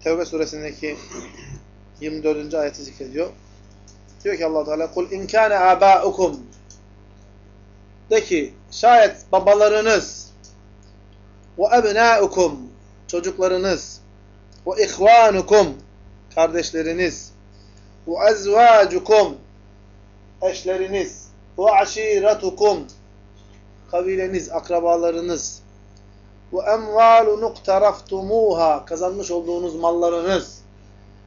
Tevbe suresindeki 24. ayeti zikrediyor. Diyor ki Allah Teala kul in kana abaukum de ki şayet babalarınız ve ebnaukum çocuklarınız ve ihvanukum kardeşleriniz ve ezvacukum eşleriniz ve aşiretukum kabileniz, akrabalarınız ve emvalu nuktaraftumuha kazanmış olduğunuz mallarınız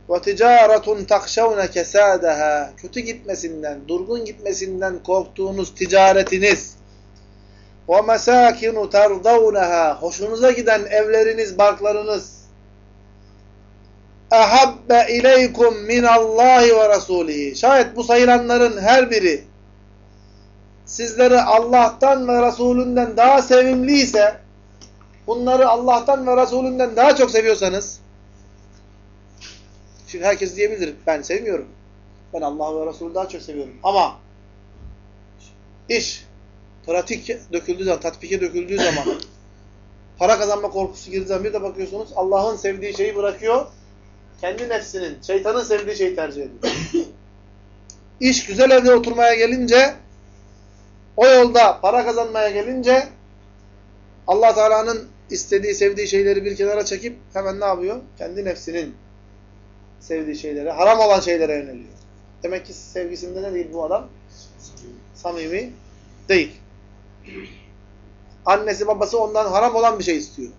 ve ticaretun takşavne kesadaha kötü gitmesinden, durgun gitmesinden korktuğunuz ticaretiniz. Ve mesakinu tardavnaha hoşunuza giden evleriniz, barklarınız. Ehabbe ileykum minallahi ve rasulihi şayet bu sayılanların her biri sizlere Allah'tan ve Resulünden daha sevimliyse bunları Allah'tan ve Resulünden daha çok seviyorsanız Şimdi herkes diyebilir ben sevmiyorum. Ben Allah ve Resulü daha çok seviyorum. Ama iş pratik döküldüğü zaman, tatbike döküldüğü zaman para kazanma korkusu girdiği zaman bir de bakıyorsunuz Allah'ın sevdiği şeyi bırakıyor. Kendi nefsinin, şeytanın sevdiği şeyi tercih ediyor. İş güzel evde oturmaya gelince o yolda para kazanmaya gelince Allah Teala'nın istediği, sevdiği şeyleri bir kenara çekip hemen ne yapıyor? Kendi nefsinin sevdiği şeylere, haram olan şeylere yöneliyor. Demek ki sevgisinde ne değil bu adam? Samimi değil. Annesi babası ondan haram olan bir şey istiyor.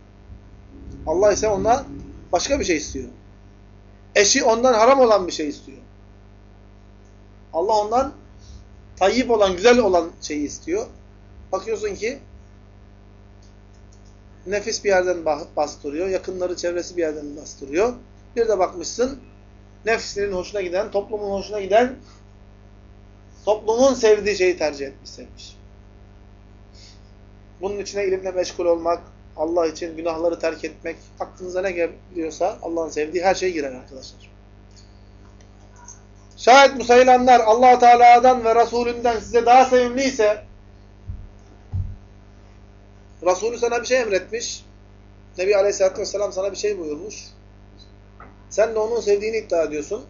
Allah ise ondan başka bir şey istiyor. Eşi ondan haram olan bir şey istiyor. Allah ondan tayyip olan, güzel olan şeyi istiyor. Bakıyorsun ki nefis bir yerden bastırıyor, yakınları, çevresi bir yerden bastırıyor. Bir de bakmışsın nefsinin hoşuna giden, toplumun hoşuna giden, toplumun sevdiği şeyi tercih etmiş, sevmiş. Bunun içine ilimle meşgul olmak, Allah için günahları terk etmek, aklınıza ne geliyorsa Allah'ın sevdiği her şey girer arkadaşlar. Şayet bu sayılanlar allah Teala'dan ve Resulünden size daha sevimliyse Resulü sana bir şey emretmiş. Nebi Aleyhisselatü Vesselam sana bir şey buyurmuş. Sen de onun sevdiğini iddia ediyorsun.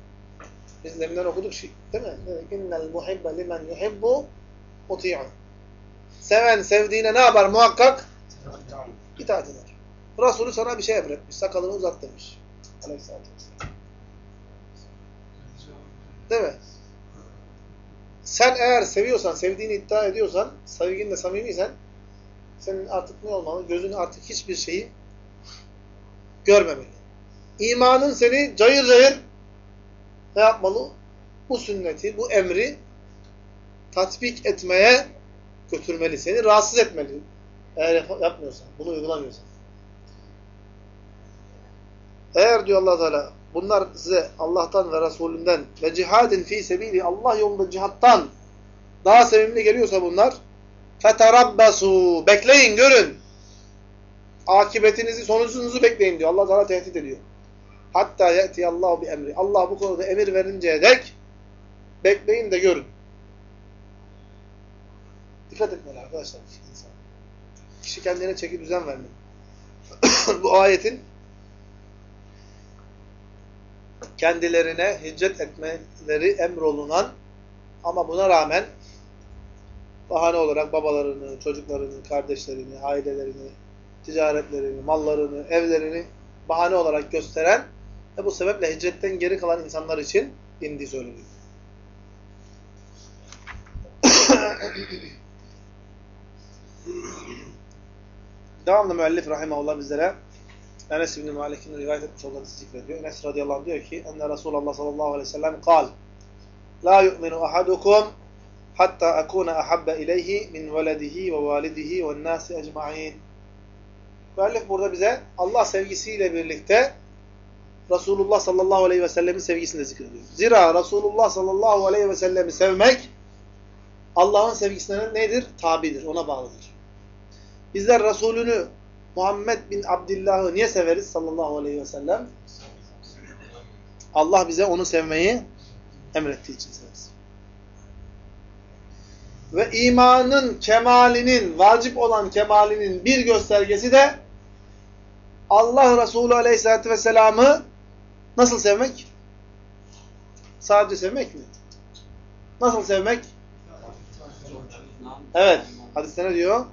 Biz deminden okuduk şey, değil mi? İnnel muhibbe limen yuhibbu muti'un. Seven sevdiğine ne yapar muhakkak? İtaat eder. Resulü sana bir şey emretmiş. Sakalını uzat demiş. Aleyhisselatü Vesselam. Değil mi? Sen eğer seviyorsan, sevdiğini iddia ediyorsan, sevginle samimiysen senin artık ne olmalı? Gözün artık hiçbir şeyi görmemeli. İmanın seni cayır cayır ne yapmalı? Bu sünneti, bu emri tatbik etmeye götürmeli. Seni rahatsız etmeli. Eğer yapmıyorsan, bunu uygulamıyorsan. Eğer diyor allah Teala bunlar size Allah'tan ve Resulünden ve cihadin fi sebili Allah yolunda cihattan daha sevimli geliyorsa bunlar feterabbasu bekleyin görün. Akibetinizi, sonucunuzu bekleyin diyor. Allah Teala tehdit ediyor. Hatta ye'ti Allah bir emri. Allah bu konuda emir verinceye dek bekleyin de görün. Dikkat etmeli arkadaşlar insan. Kişi kendine çeki düzen vermeli. bu ayetin kendilerine hicret etmeleri emrolunan ama buna rağmen bahane olarak babalarını, çocuklarını, kardeşlerini, ailelerini, ticaretlerini, mallarını, evlerini bahane olarak gösteren ve bu sebeple hicretten geri kalan insanlar için indiği söyleniyor. Devamlı müellif rahimahullah bizlere Enes İbni Malik'in rivayet etmiş olduğunu zikrediyor. Enes radıyallahu anh diyor ki enne Resulullah sallallahu aleyhi ve sellem kal La yu'minu ahadukum hatta akuna ahabbe ileyhi min veledihi ve validihi ve nasi ecma'in. Müellif burada bize Allah sevgisiyle birlikte Resulullah sallallahu aleyhi ve sellemin sevgisini de zikrediyor. Zira Resulullah sallallahu aleyhi ve sellemi sevmek Allah'ın sevgisine nedir? Tabidir, ona bağlıdır. Bizler Resulünü Muhammed bin Abdillah'ı niye severiz sallallahu aleyhi ve sellem? Allah bize onu sevmeyi emrettiği için severiz. Ve imanın kemalinin, vacip olan kemalinin bir göstergesi de Allah Resulü Aleyhisselatü Vesselam'ı nasıl sevmek? Sadece sevmek mi? Nasıl sevmek? Evet. Hadiste ne diyor?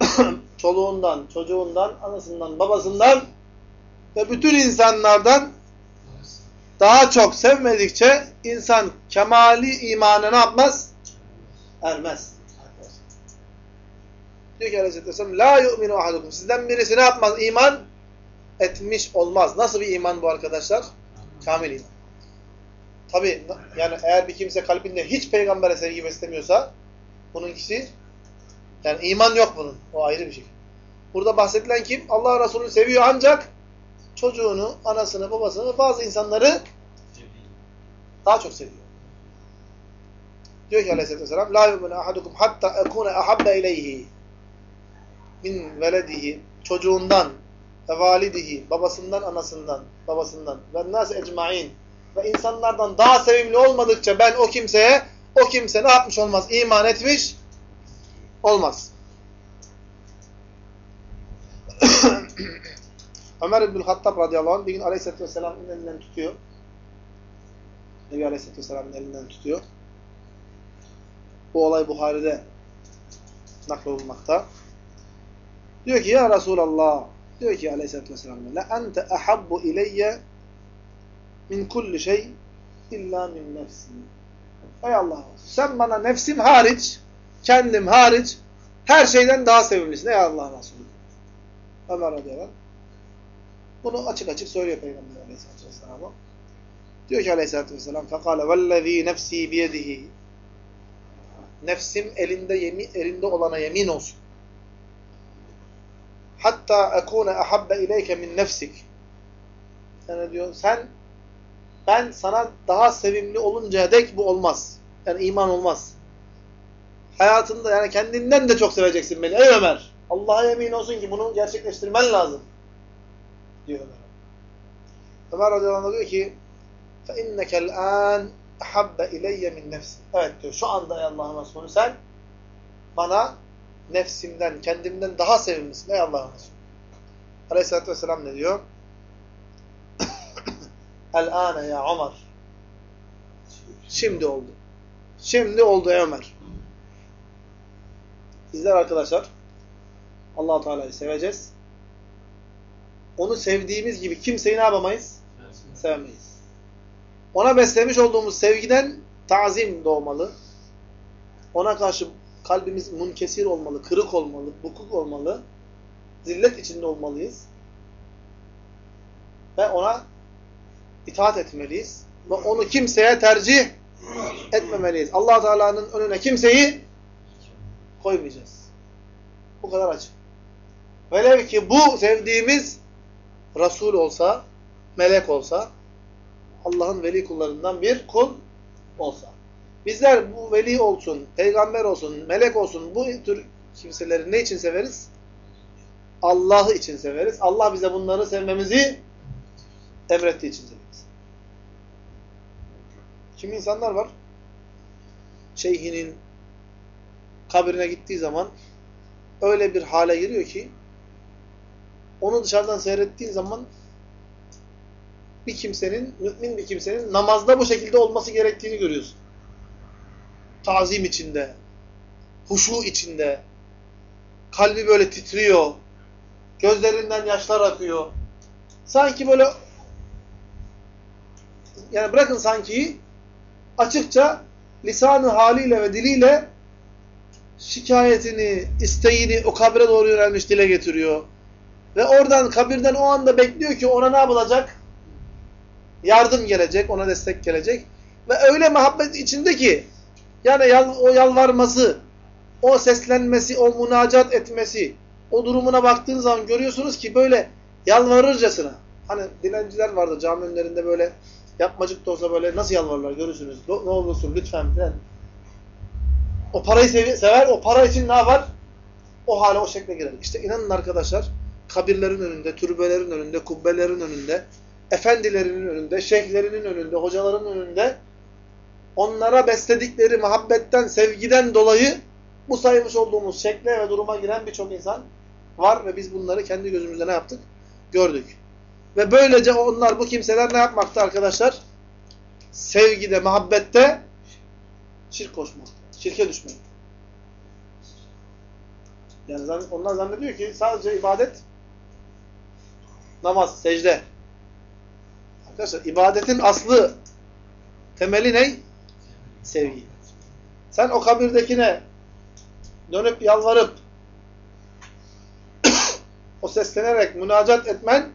Çoluğundan, çocuğundan, anasından, babasından ve bütün insanlardan daha çok sevmedikçe insan kemali imanı ne yapmaz? Ermez. Diyor ki Aleyhisselatü Vesselam La yu'minu ahadukum. Sizden birisi ne yapmaz? İman etmiş olmaz. Nasıl bir iman bu arkadaşlar? Kamil iman. Tabi yani eğer bir kimse kalbinde hiç peygambere sevgi beslemiyorsa bunun kişi yani iman yok bunun. O ayrı bir şey. Burada bahsedilen kim? Allah Resulü'nü seviyor ancak çocuğunu, anasını, babasını bazı insanları daha çok seviyor. Diyor ki Aleyhisselatü Vesselam La yu'minu ahadukum hatta ekune ahabbe ileyhi min veledihi çocuğundan ve validihi babasından anasından babasından ve nas ecmaîn ve insanlardan daha sevimli olmadıkça ben o kimseye o kimse ne yapmış olmaz? iman etmiş olmaz. Ömer İbnül Hattab radıyallahu anh bir gün Aleyhisselatü Vesselam'ın elinden tutuyor. Nebi Aleyhisselatü Vesselam'ın elinden tutuyor. Bu olay Buhari'de naklolunmakta. Diyor ki ya Resulallah diyor ki Aleyhisselatü Vesselam la ente ahabbu ileyye min kulli şey illa min nefsi. Ey Allah sen bana nefsim hariç kendim hariç her şeyden daha sevimlisin ey Allah Resulü. Ömer radıyallahu anh. Bunu açık açık söylüyor Peygamber aleyhissalatü vesselam'a. Diyor ki aleyhissalatü vesselam فَقَالَ وَالَّذ۪ي نَفْس۪ي بِيَدِهِ Nefsim elinde yemin, elinde olana yemin olsun. Hatta ekune ahabbe ileyke min nefsik. Yani diyor sen ben sana daha sevimli oluncaya dek bu olmaz. Yani iman olmaz. Hayatında yani kendinden de çok seveceksin beni. Ey Ömer! Allah'a yemin olsun ki bunu gerçekleştirmen lazım. Diyor Ömer. Ömer radıyallahu anh diyor ki فَاِنَّكَ الْآنِ اَحَبَّ اِلَيَّ min nefsi. Evet diyor şu anda ey Allah'ın Resulü sen bana nefsimden, kendimden daha sevimlisin ey Allah'ın Resulü. Aleyhisselatü Vesselam ne diyor? El-âne ya Ömer. Şimdi oldu. Şimdi oldu ey Ömer. Bizler arkadaşlar allah Teala'yı seveceğiz. Onu sevdiğimiz gibi kimseyi ne yapamayız? Sevemeyiz. Ona beslemiş olduğumuz sevgiden tazim doğmalı. Ona karşı kalbimiz munkesir olmalı, kırık olmalı, bukuk olmalı. Zillet içinde olmalıyız. Ve ona itaat etmeliyiz. Ve onu kimseye tercih etmemeliyiz. allah Teala'nın önüne kimseyi koymayacağız. Bu kadar açık. Velev ki bu sevdiğimiz Resul olsa, melek olsa, Allah'ın veli kullarından bir kul olsa. Bizler bu veli olsun, peygamber olsun, melek olsun bu tür kimseleri ne için severiz? Allah'ı için severiz. Allah bize bunları sevmemizi emrettiği için severiz. Kimi insanlar var, şeyhinin kabrine gittiği zaman öyle bir hale giriyor ki onu dışarıdan seyrettiğin zaman bir kimsenin, mümin bir kimsenin namazda bu şekilde olması gerektiğini görüyorsun. Tazim içinde, huşu içinde, kalbi böyle titriyor, gözlerinden yaşlar akıyor. Sanki böyle yani bırakın sanki açıkça lisanı haliyle ve diliyle şikayetini, isteğini o kabre doğru yönelmiş dile getiriyor. Ve oradan, kabirden o anda bekliyor ki ona ne yapılacak? Yardım gelecek, ona destek gelecek. Ve öyle muhabbet içinde ki, yani yal, o yalvarması, o seslenmesi, o münacat etmesi, o durumuna baktığın zaman görüyorsunuz ki böyle yalvarırcasına, Hani dilenciler vardı cami önlerinde böyle yapmacık da olsa böyle nasıl yalvarırlar görürsünüz. Ne olursun lütfen falan. O parayı sever, o para için ne yapar? O hale, o şekle girer. İşte inanın arkadaşlar, kabirlerin önünde, türbelerin önünde, kubbelerin önünde, efendilerinin önünde, şeyhlerinin önünde, hocaların önünde onlara besledikleri muhabbetten, sevgiden dolayı bu saymış olduğumuz şekle ve duruma giren birçok insan var ve biz bunları kendi gözümüzde ne yaptık? Gördük. Ve böylece onlar, bu kimseler ne yapmakta arkadaşlar? Sevgide, muhabbette şirk koşmak, şirke düşmek. Yani onlar zannediyor ki sadece ibadet namaz, secde. Arkadaşlar ibadetin aslı temeli ne? Sevgi. Sen o kabirdekine dönüp yalvarıp o seslenerek münacat etmen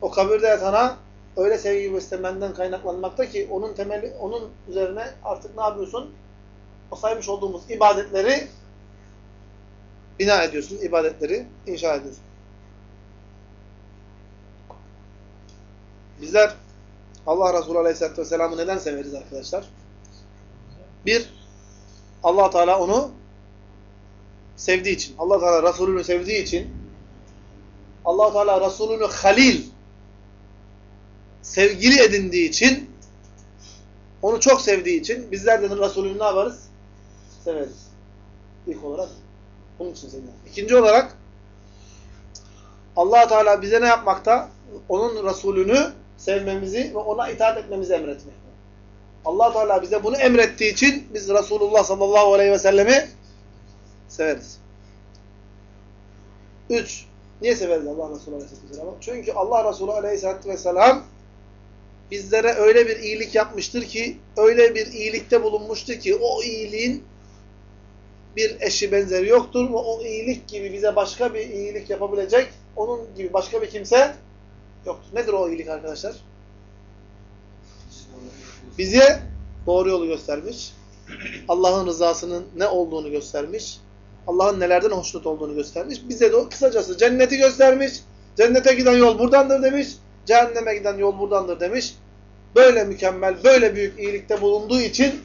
o kabirde yatana öyle sevgi beslemenden kaynaklanmakta ki onun temeli onun üzerine artık ne yapıyorsun? O saymış olduğumuz ibadetleri bina ediyorsun, ibadetleri inşa ediyorsun. Bizler Allah Resulü Aleyhisselatü Vesselam'ı neden severiz arkadaşlar? Bir, allah Teala onu sevdiği için, allah Teala Resulünü sevdiği için, allah Teala Resulünü halil, sevgili edindiği için, onu çok sevdiği için bizler de Resulünü ne yaparız? Severiz. İlk olarak bunun için seviyorum. İkinci olarak allah Teala bize ne yapmakta? Onun Resulünü sevmemizi ve ona itaat etmemizi emretmekte. Allah Teala bize bunu emrettiği için biz Resulullah sallallahu aleyhi ve sellemi severiz. Üç. Niye severiz Allah Resulü aleyhisselatü vesselam'ı? Çünkü Allah Resulü aleyhisselatü vesselam bizlere öyle bir iyilik yapmıştır ki, öyle bir iyilikte bulunmuştur ki o iyiliğin bir eşi benzeri yoktur. Ve o iyilik gibi bize başka bir iyilik yapabilecek, onun gibi başka bir kimse yoktur. Nedir o iyilik arkadaşlar? Bize doğru yolu göstermiş. Allah'ın rızasının ne olduğunu göstermiş. Allah'ın nelerden hoşnut olduğunu göstermiş. Bize de kısacası cenneti göstermiş. Cennete giden yol buradandır demiş. Cehenneme giden yol buradandır demiş. Böyle mükemmel, böyle büyük iyilikte bulunduğu için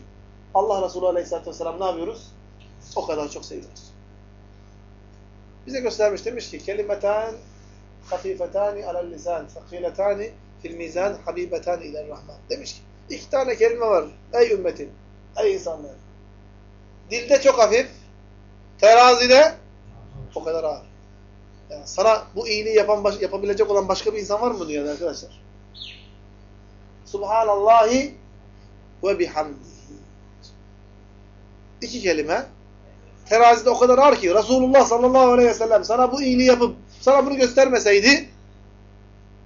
Allah Resulü Aleyhisselatü Vesselam ne yapıyoruz? O kadar çok seviyoruz. Bize göstermiş demiş ki kelimetan hafifetani alel lisan sakiletani fil mizan habibetani iler rahman. Demiş ki iki tane kelime var ey ümmetim, ey insanlar. Dilde çok hafif, terazide o kadar ağır. Yani sana bu iyiliği yapan, yapabilecek olan başka bir insan var mı dünyada arkadaşlar? Subhanallahi ve bihamdihi. İki kelime terazide o kadar ağır ki Resulullah sallallahu aleyhi ve sellem sana bu iyiliği yapıp sana bunu göstermeseydi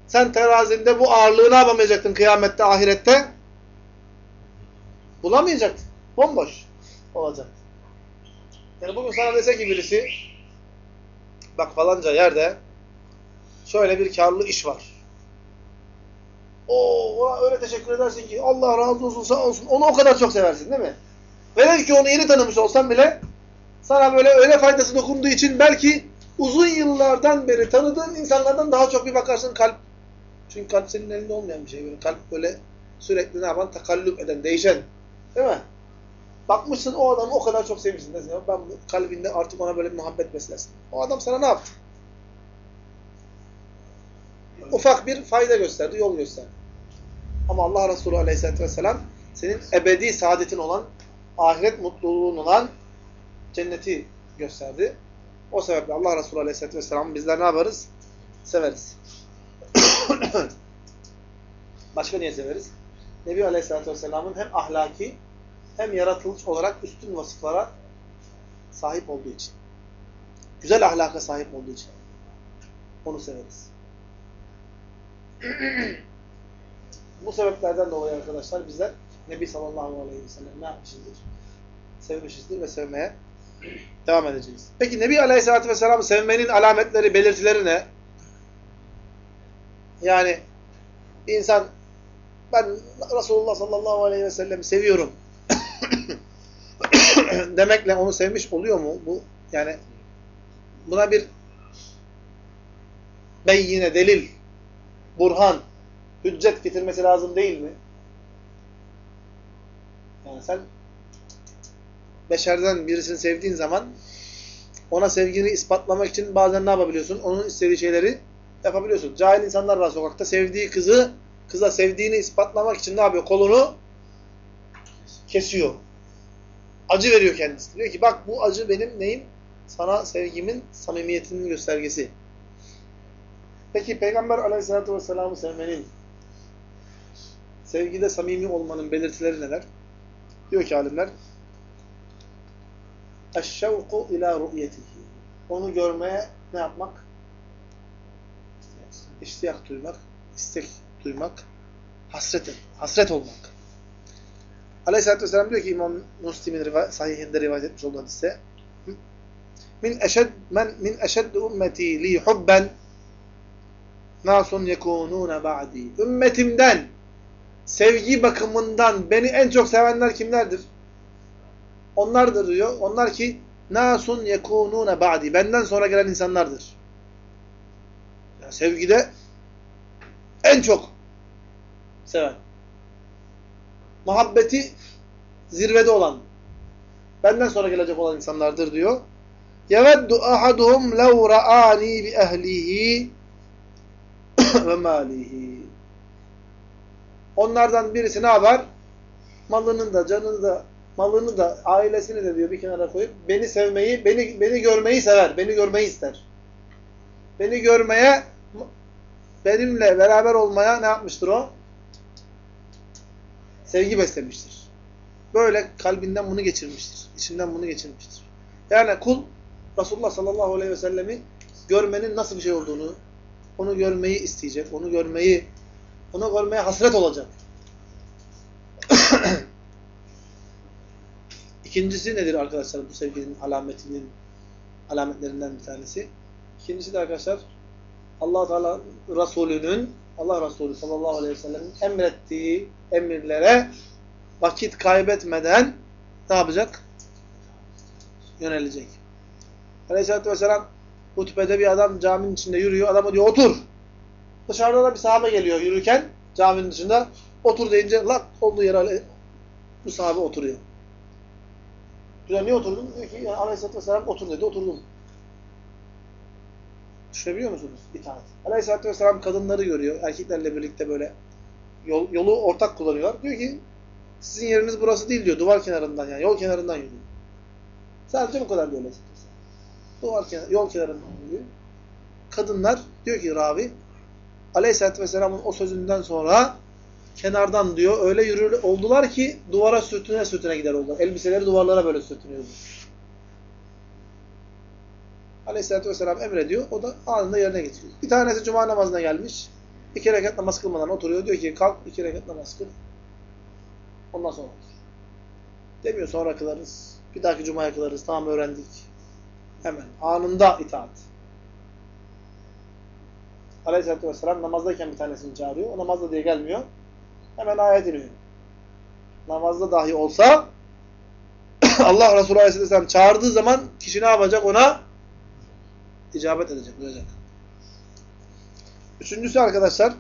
sen terazinde bu ağırlığı ne yapamayacaktın kıyamette, ahirette? Bulamayacaktın. Bomboş olacak. Yani bugün sana dese ki birisi bak falanca yerde şöyle bir karlı iş var. O ona öyle teşekkür edersin ki Allah razı olsun sağ olsun. Onu o kadar çok seversin değil mi? Velev ki onu yeni tanımış olsan bile sana böyle öyle faydası dokunduğu için belki uzun yıllardan beri tanıdığın insanlardan daha çok bir bakarsın kalp. Çünkü kalp senin elinde olmayan bir şey. Böyle kalp böyle sürekli ne yapan? Takallüp eden, değişen. Değil mi? Bakmışsın o adamı o kadar çok sevmişsin. Mesela ben kalbinde artık ona böyle bir muhabbet beslersin. O adam sana ne yaptı? Ufak bir fayda gösterdi, yol gösterdi. Ama Allah Resulü Aleyhisselatü Vesselam senin ebedi saadetin olan, ahiret mutluluğun olan cenneti gösterdi. O sebeple Allah Resulü Aleyhisselatü Vesselam bizler ne yaparız? Severiz. Başka niye severiz? Nebi Aleyhisselatü Vesselam'ın hem ahlaki hem yaratılış olarak üstün vasıflara sahip olduğu için. Güzel ahlaka sahip olduğu için. Onu severiz. Bu sebeplerden dolayı arkadaşlar bizler Nebi sallallahu aleyhi ve ne yapmışızdır? Sevmişizdir ve sevmeye devam edeceğiz. Peki Nebi aleyhissalatü vesselam'ı sevmenin alametleri, belirtileri ne? Yani insan ben Resulullah sallallahu aleyhi ve sellem'i seviyorum demekle onu sevmiş oluyor mu? Bu yani buna bir beyyine, delil burhan, hüccet getirmesi lazım değil mi? Yani sen beşerden birisini sevdiğin zaman ona sevgini ispatlamak için bazen ne yapabiliyorsun? Onun istediği şeyleri yapabiliyorsun. Cahil insanlar var sokakta. Sevdiği kızı, Kızla sevdiğini ispatlamak için ne yapıyor? Kolunu kesiyor. Acı veriyor kendisi. Diyor ki bak bu acı benim neyim? Sana sevgimin, samimiyetinin göstergesi. Peki Peygamber aleyhissalatü vesselam'ı sevmenin, sevgide samimi olmanın belirtileri neler? Diyor ki alimler, Eşşevku ila ru'yetihi. Onu görmeye ne yapmak? İştiyak duymak, istek duymak, hasret, hasret olmak. Aleyhisselatü Vesselam diyor ki İmam Müslim'in riva sahihinde rivayet etmiş olduğu hadise min eşed men min eşed ümmeti li hubben nasun yekunun ba'di. Ümmetimden sevgi bakımından beni en çok sevenler kimlerdir? Onlardır diyor. Onlar ki nasun yekunun ba'di. Benden sonra gelen insanlardır. Yani sevgide en çok seven. Muhabbeti zirvede olan. Benden sonra gelecek olan insanlardır diyor. يَوَدُّ أَحَدُهُمْ لَوْ رَآنِي بِأَهْلِهِ وَمَالِهِ Onlardan birisi ne yapar? Malının da, canını da, malını da, ailesini de diyor bir kenara koyup beni sevmeyi, beni beni görmeyi sever, beni görmeyi ister. Beni görmeye, benimle beraber olmaya ne yapmıştır o? Sevgi beslemiştir. Böyle kalbinden bunu geçirmiştir. içinden bunu geçirmiştir. Yani kul Resulullah sallallahu aleyhi ve sellemi görmenin nasıl bir şey olduğunu, onu görmeyi isteyecek, onu görmeyi, onu görmeye hasret olacak. İkincisi nedir arkadaşlar bu sevginin alametinin alametlerinden bir tanesi? İkincisi de arkadaşlar Allah Teala Resulü'nün Allah Resulü sallallahu aleyhi ve sellem'in emrettiği emirlere vakit kaybetmeden ne yapacak? Yönelecek. Aleyhisselatü vesselam hutbede bir adam caminin içinde yürüyor. Adama diyor otur. Dışarıda da bir sahabe geliyor yürürken caminin dışında. Otur deyince lak olduğu yere bu sahabe oturuyor. Diyor niye oturdun? Diyor ki Aleyhisselatü vesselam otur dedi. Oturdum. Düşünebiliyor musunuz? İtaat. Aleyhisselatü vesselam kadınları görüyor. Erkeklerle birlikte böyle yol, yolu ortak kullanıyorlar. Diyor ki sizin yeriniz burası değil diyor. Duvar kenarından yani. Yol kenarından yürüyor. Sadece bu kadar diyor Aleyhisselatü Duvar kenar, yol kenarından yürüyor. Kadınlar diyor ki ravi Aleyhisselatü Vesselam'ın o sözünden sonra kenardan diyor öyle yürür oldular ki duvara sürtüne sürtüne gider oldular. Elbiseleri duvarlara böyle sürtünüyordu. Aleyhisselatü Vesselam emrediyor. O da anında yerine getiriyor. Bir tanesi cuma namazına gelmiş. İki rekat namaz kılmadan oturuyor. Diyor ki kalk iki rekat namaz kıl. Ondan sonra otur. Demiyor sonra kılarız. Bir dahaki cumaya kılarız. Tamam öğrendik. Hemen anında itaat. Aleyhisselatü Vesselam namazdayken bir tanesini çağırıyor. O namazda diye gelmiyor. Hemen ayet iniyor. Namazda dahi olsa Allah Resulü Aleyhisselam çağırdığı zaman kişi ne yapacak? Ona icabet edecek, duyacak. Üçüncüsü arkadaşlar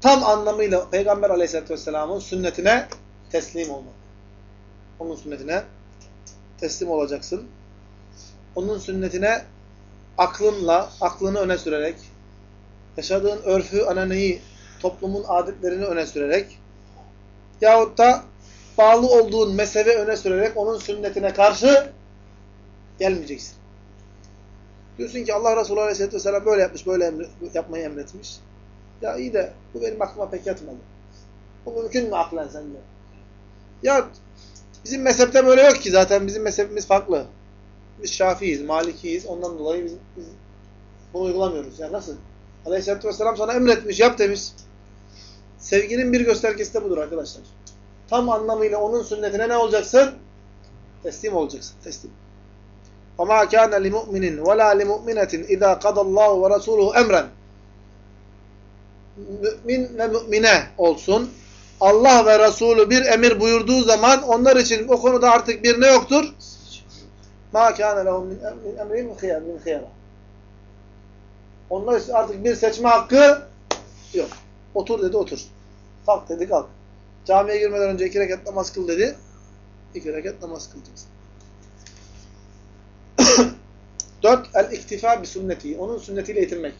tam anlamıyla Peygamber Aleyhisselatü Vesselam'ın sünnetine teslim olmak. Onun sünnetine teslim olacaksın. Onun sünnetine aklınla, aklını öne sürerek, yaşadığın örfü, ananeyi, toplumun adetlerini öne sürerek yahut da bağlı olduğun mezhebe öne sürerek onun sünnetine karşı gelmeyeceksin. Diyorsun ki Allah Resulü Aleyhisselatü Vesselam böyle yapmış, böyle emri, yapmayı emretmiş. Ya iyi de bu benim aklıma pek yatmadı. Bu mümkün mü aklen sence? Ya bizim mezhepte böyle yok ki zaten bizim mezhebimiz farklı. Biz Şafiiyiz, Malikiyiz. Ondan dolayı biz, biz bunu uygulamıyoruz. Yani nasıl? Aleyhisselatü Vesselam sana emretmiş, yap demiş. Sevginin bir göstergesi de budur arkadaşlar. Tam anlamıyla onun sünnetine ne olacaksın? Teslim olacaksın. Teslim. وَمَا كَانَ لِمُؤْمِنٍ وَلَا لِمُؤْمِنَةٍ اِذَا قَدَ اللّٰهُ وَرَسُولُهُ emren. Mümin ve mümine olsun. Allah ve Resulü bir emir buyurduğu zaman onlar için o konuda artık bir ne yoktur? مَا كَانَ لَهُمْ مِنْ اَمْرِهِمْ مِنْ خِيَرًا Onlar için artık bir seçme hakkı yok. Otur dedi otur. Kalk dedi kalk. Camiye girmeden önce iki rekat namaz kıl dedi. İki rekat namaz kılacaksın. Dört, el-iktifa bi sünneti. Onun sünnetiyle yetinmek.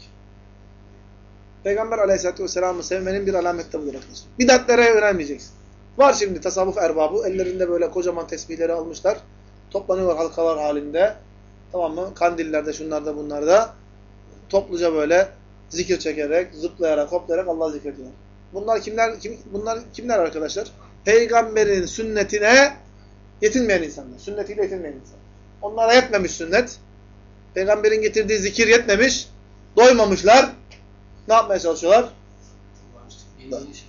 Peygamber aleyhissalatü vesselam'ı sevmenin bir alameti budur. Bidatlere yönelmeyeceksin. Var şimdi tasavvuf erbabı. Ellerinde böyle kocaman tesbihleri almışlar. Toplanıyorlar halkalar halinde. Tamam mı? Kandillerde, şunlarda, bunlarda. Topluca böyle zikir çekerek, zıplayarak, hoplayarak Allah zikrediyorlar. Bunlar kimler? Kim, bunlar kimler arkadaşlar? Peygamberin sünnetine yetinmeyen insanlar. Sünnetiyle yetinmeyen insanlar. Onlara yetmemiş sünnet. Peygamberin getirdiği zikir yetmemiş. Doymamışlar. Ne yapmaya çalışıyorlar?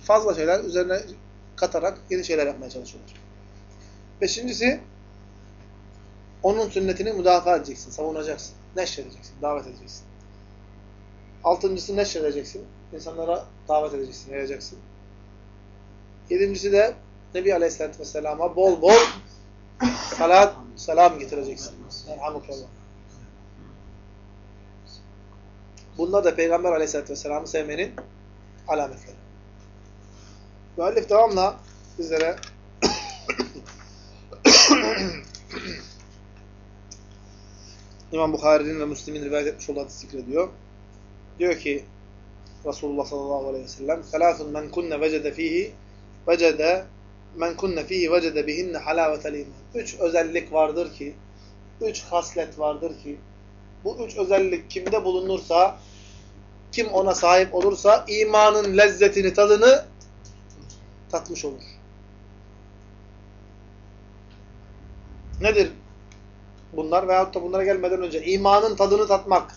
Fazla şeyler üzerine katarak yeni şeyler yapmaya çalışıyorlar. Beşincisi onun sünnetini müdafaa edeceksin, savunacaksın, neşredeceksin, davet edeceksin. Altıncısı neşredeceksin, insanlara davet edeceksin, yayacaksın. Yedincisi de Nebi Aleyhisselatü Vesselam'a bol bol salat, selam getireceksin. Elhamdülillah. Bunlar da Peygamber aleyhissalatü vesselam'ı sevmenin alametleri. Müellif devamla bizlere İmam Bukhari'nin ve Müslim'in rivayet etmiş olduğu hadis zikrediyor. Diyor ki Resulullah sallallahu aleyhi ve sellem "Selâsun men kunne vecede fihi vecede men kunne fihi vecede bihinne halavetel iman." Üç özellik vardır ki, üç haslet vardır ki bu üç özellik kimde bulunursa kim ona sahip olursa imanın lezzetini, tadını tatmış olur. Nedir bunlar? Veyahut da bunlara gelmeden önce imanın tadını tatmak,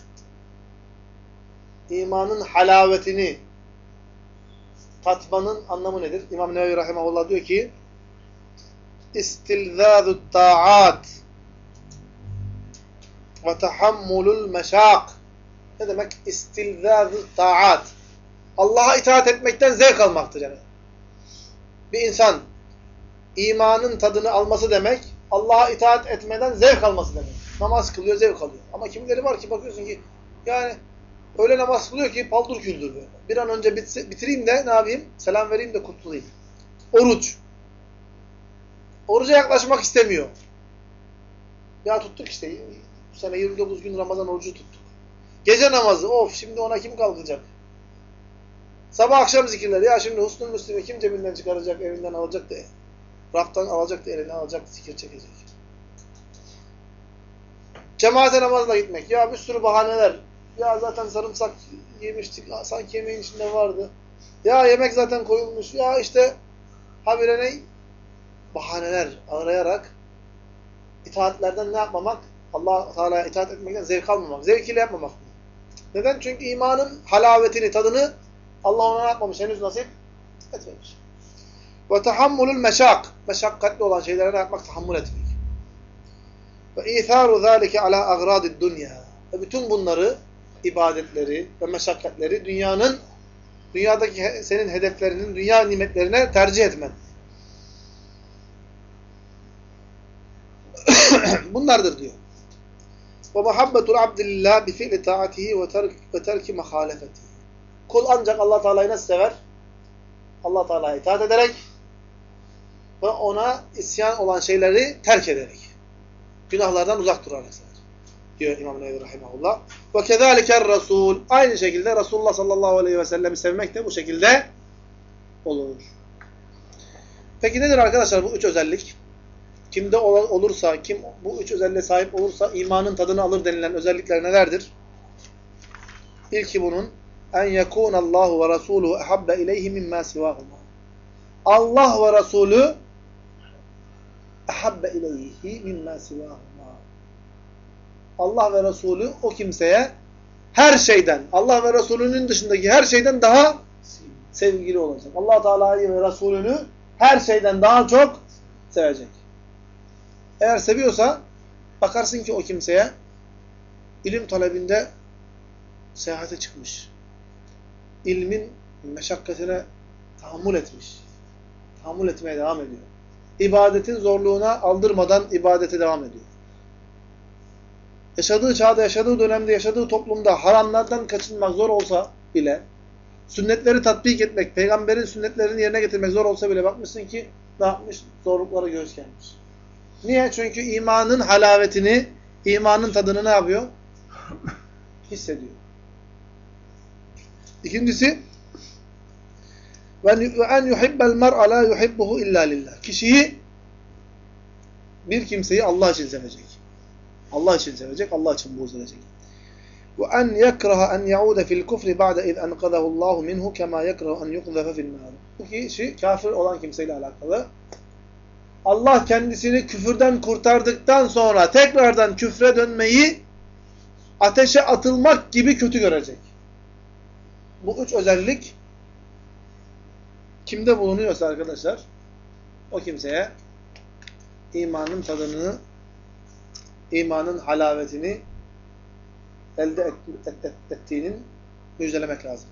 imanın halavetini tatmanın anlamı nedir? İmam Nevevi Rahimahullah diyor ki istilzâzut ta'at ve tahammulul meşâk ne demek? İstilzâzut ta'at Allah'a itaat etmekten zevk almaktır yani. Bir insan imanın tadını alması demek Allah'a itaat etmeden zevk alması demek. Namaz kılıyor, zevk alıyor. Ama kimileri var ki bakıyorsun ki yani öyle namaz kılıyor ki paldur küldür böyle. Bir an önce bitse, bitireyim de ne yapayım? Selam vereyim de kurtulayım. Oruç. Oruca yaklaşmak istemiyor. Ya tuttuk işte. Bu sene 29 gün Ramazan orucu tuttuk. Gece namazı. Of şimdi ona kim kalkacak? Sabah akşam zikirleri. Ya şimdi Husnul Müslim'i kim cebinden çıkaracak, evinden alacak da raftan alacak da eline alacak, zikir çekecek. Cemaate namazla gitmek. Ya bir sürü bahaneler. Ya zaten sarımsak yemiştik. Sanki yemeğin içinde vardı. Ya yemek zaten koyulmuş. Ya işte habire ne? Bahaneler arayarak itaatlerden ne yapmamak? allah Teala'ya itaat etmekten zevk almamak. Zevk ile yapmamak. Neden? Çünkü imanın halavetini, tadını Allah ona yapmamış? Henüz nasip etmemiş. Ve tahammulul meşak. Meşakkatli olan şeylere ne yapmak? Tahammül etmek. Ve itharu zâlike ala agradid dünya. Ve bütün bunları, ibadetleri ve meşakkatleri dünyanın, dünyadaki senin hedeflerinin, dünya nimetlerine tercih etmen. Bunlardır diyor. Ve muhabbetul abdillah bi fi'li taatihi ve terki muhalefetihi. Kul ancak Allah Teala'yı nasıl sever? Allah Teala'ya itaat ederek ve ona isyan olan şeyleri terk ederek. Günahlardan uzak durarak sever. Diyor İmam Nevi Rahimahullah. Ve kezaliker Resul. Aynı şekilde Resulullah sallallahu aleyhi ve sellem'i sevmek de bu şekilde olur. Peki nedir arkadaşlar bu üç özellik? Kimde olursa, kim bu üç özelliğe sahip olursa imanın tadını alır denilen özellikler nelerdir? İlki bunun en yekun Allahu ve Resuluhu ehabbe ileyhi mimma sivahuma. Allah ve Resulü ehabbe ileyhi mimma sivahuma. Allah ve Resulü o kimseye her şeyden, Allah ve Resulünün dışındaki her şeyden daha sevgili olacak. Allah Teala'yı ve Resulünü her şeyden daha çok sevecek. Eğer seviyorsa bakarsın ki o kimseye ilim talebinde seyahate çıkmış. İlmin meşakkatine tahammül etmiş. Tahammül etmeye devam ediyor. İbadetin zorluğuna aldırmadan ibadete devam ediyor. yaşadığı çağda, yaşadığı dönemde, yaşadığı toplumda haramlardan kaçınmak zor olsa bile, sünnetleri tatbik etmek, peygamberin sünnetlerini yerine getirmek zor olsa bile bakmışsın ki ne yapmış? Zorluklara göğüs gelmiş. Niye? Çünkü imanın halavetini, imanın tadını ne yapıyor? Hissediyor. İkincisi ve en yuhibbel mer'a la yuhibbuhu illa lillah. Kişiyi bir kimseyi Allah için sevecek. Allah için sevecek, Allah için buğz edecek. Ve en yekraha en yaude fil kufri ba'de iz enqadahu Allah minhu kema yekrahu en yuqzafa fil nar. Bu kişi kafir olan kimseyle alakalı. Allah kendisini küfürden kurtardıktan sonra tekrardan küfre dönmeyi ateşe atılmak gibi kötü görecek. Bu üç özellik kimde bulunuyorsa arkadaşlar o kimseye imanın tadını, imanın halavetini elde et, et, et, ettiğinin müjdelemek lazım.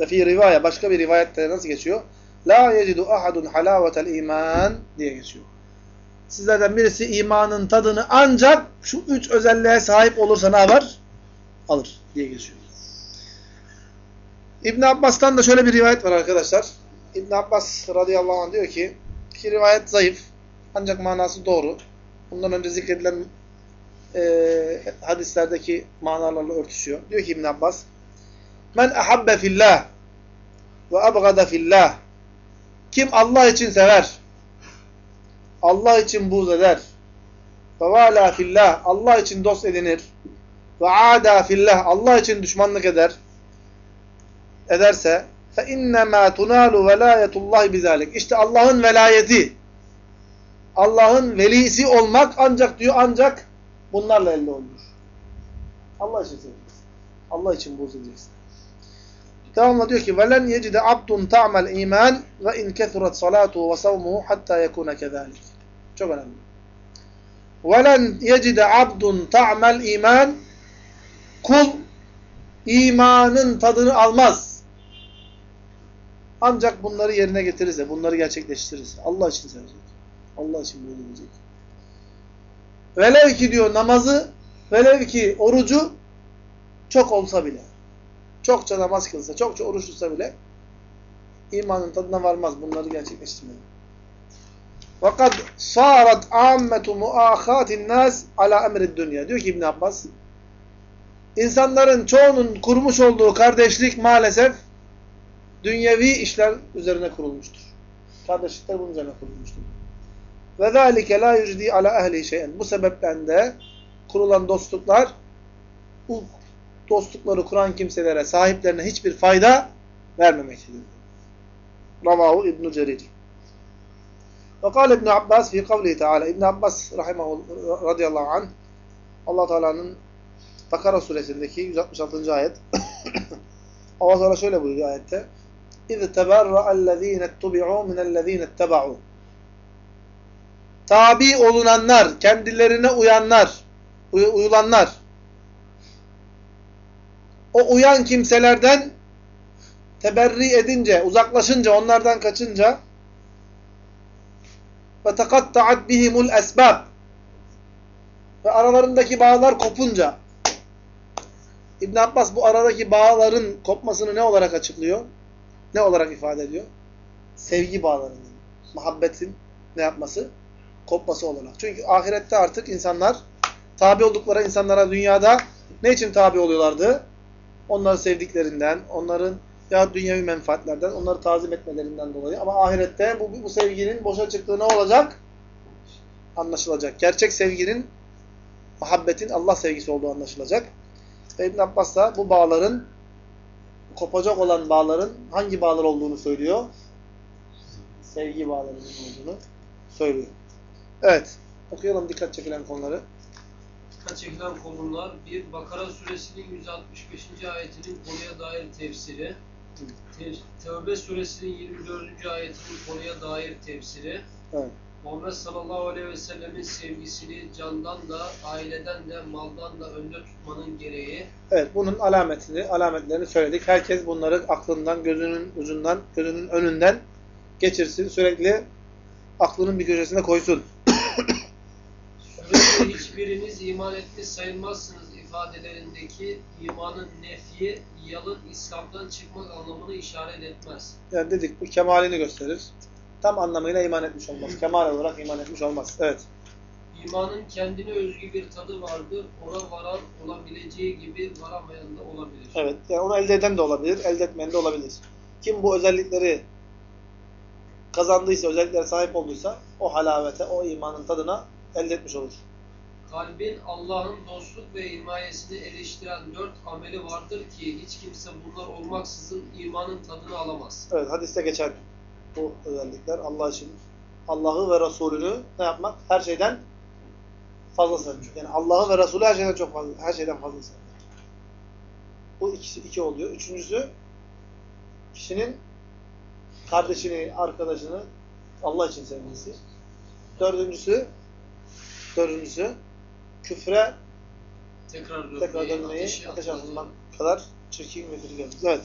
Ve fi rivaya, başka bir rivayette nasıl geçiyor? La yecidu ahadun halavetel iman diye geçiyor. Sizlerden birisi imanın tadını ancak şu üç özelliğe sahip olursa ne var? Alır diye geçiyor. İbn Abbas'tan da şöyle bir rivayet var arkadaşlar. İbn Abbas radıyallahu anh diyor ki ki rivayet zayıf ancak manası doğru. Bundan önce zikredilen e, hadislerdeki manalarla örtüşüyor. Diyor ki İbn Abbas Men ahabbe fillah ve abgada fillah Kim Allah için sever Allah için buğz eder vala fillah Allah için dost edinir ada fillah Allah için düşmanlık eder ederse fe innema tunalu velayetullah bizalik. İşte Allah'ın velayeti Allah'ın velisi olmak ancak diyor ancak bunlarla elde olur. Allah için seveceksin. Allah için buğz edeceksin. Devamla diyor ki velen yecide abdun ta'mel iman ve in kethurat salatuhu ve savmuhu hatta yekune kezalik. Çok önemli. Velen yecide abdun ta'mel iman kul imanın tadını almaz. Ancak bunları yerine getirirse, bunları gerçekleştirirse, Allah için sevecek. Allah için böyle. Velev ki diyor namazı, velev ki orucu çok olsa bile, çokça namaz kılsa, çokça oruç tutsa bile imanın tadına varmaz bunları gerçekleştirmeye. Fakat sarat ammetu muahatin nas ala emrid dünya. Diyor ki İbn Abbas, insanların çoğunun kurmuş olduğu kardeşlik maalesef dünyevi işler üzerine kurulmuştur. Kardeşlikler bunun üzerine kurulmuştur. Ve zâlike lâ yücdî alâ ehli şeyen. Bu sebepten de kurulan dostluklar dostlukları kuran kimselere, sahiplerine hiçbir fayda vermemektedir. Ravahu İbn-i Cerir. Ve kâle İbn Abbas fi kavlihi Teala. İbn Abbas rahimahu radıyallahu anh Allah Teala'nın Bakara suresindeki 166. ayet. Allah Teala şöyle buyuruyor ayette. اِذْ تَبَرَّأَ الَّذ۪ينَ اتُّبِعُوا مِنَ الَّذ۪ينَ اتَّبَعُوا Tabi olunanlar, kendilerine uyanlar, uy uyulanlar, o uyan kimselerden teberri edince, uzaklaşınca, onlardan kaçınca ve tekatta'at bihimul esbab ve aralarındaki bağlar kopunca İbn Abbas bu aradaki bağların kopmasını ne olarak açıklıyor? Ne olarak ifade ediyor? Sevgi bağlarının, muhabbetin ne yapması? Kopması olarak. Çünkü ahirette artık insanlar tabi oldukları insanlara dünyada ne için tabi oluyorlardı? Onları sevdiklerinden, onların ya dünyevi menfaatlerden, onları tazim etmelerinden dolayı. Ama ahirette bu, bu sevginin boşa çıktığı ne olacak? Anlaşılacak. Gerçek sevginin, muhabbetin Allah sevgisi olduğu anlaşılacak. Ve İbn Abbas da bu bağların, kopacak olan bağların hangi bağlar olduğunu söylüyor? Sevgi bağlarının olduğunu söylüyor. Evet. Okuyalım dikkat çekilen konuları. Dikkat çekilen konular bir Bakara suresinin 165. ayetinin konuya dair tefsiri. Te Tevbe suresinin 24. ayetinin konuya dair tefsiri. Evet. Muhammed sallallahu aleyhi ve sellemin sevgisini candan da, aileden de, maldan da önde tutmanın gereği. Evet, bunun alametini, alametlerini söyledik. Herkes bunları aklından, gözünün ucundan, gözünün önünden geçirsin. Sürekli aklının bir köşesine koysun. Hiçbiriniz iman etmiş sayılmazsınız ifadelerindeki imanın nefi, yalın İslam'dan çıkmak anlamını işaret etmez. Yani dedik bu kemalini gösterir. Tam anlamıyla iman etmiş olmaz. Kemal olarak iman etmiş olmaz. Evet. İmanın kendine özgü bir tadı vardır. Ona varan olabileceği gibi varamayan da olabilir. Evet. Yani onu elde eden de olabilir, elde etmeyen de olabilir. Kim bu özellikleri kazandıysa, özelliklere sahip olduysa o halavete, o imanın tadına elde etmiş olur. Kalbin Allah'ın dostluk ve himayesini eleştiren dört ameli vardır ki hiç kimse bunlar olmaksızın imanın tadını alamaz. Evet, hadiste geçen bu özellikler Allah için Allah'ı ve Resulünü ne yapmak? Her şeyden fazla sevmek. Yani Allah'ı ve Resulü her şeyden çok fazla, her şeyden fazla sevmek. Bu ikisi iki oluyor. Üçüncüsü kişinin kardeşini, arkadaşını Allah için sevmesi. Dördüncüsü dördüncüsü küfre Tekrar dönmeyi, tekrar dönmeyi ateşe ateş atmayı. atmak kadar çirkin ve kötü gelmez. Evet.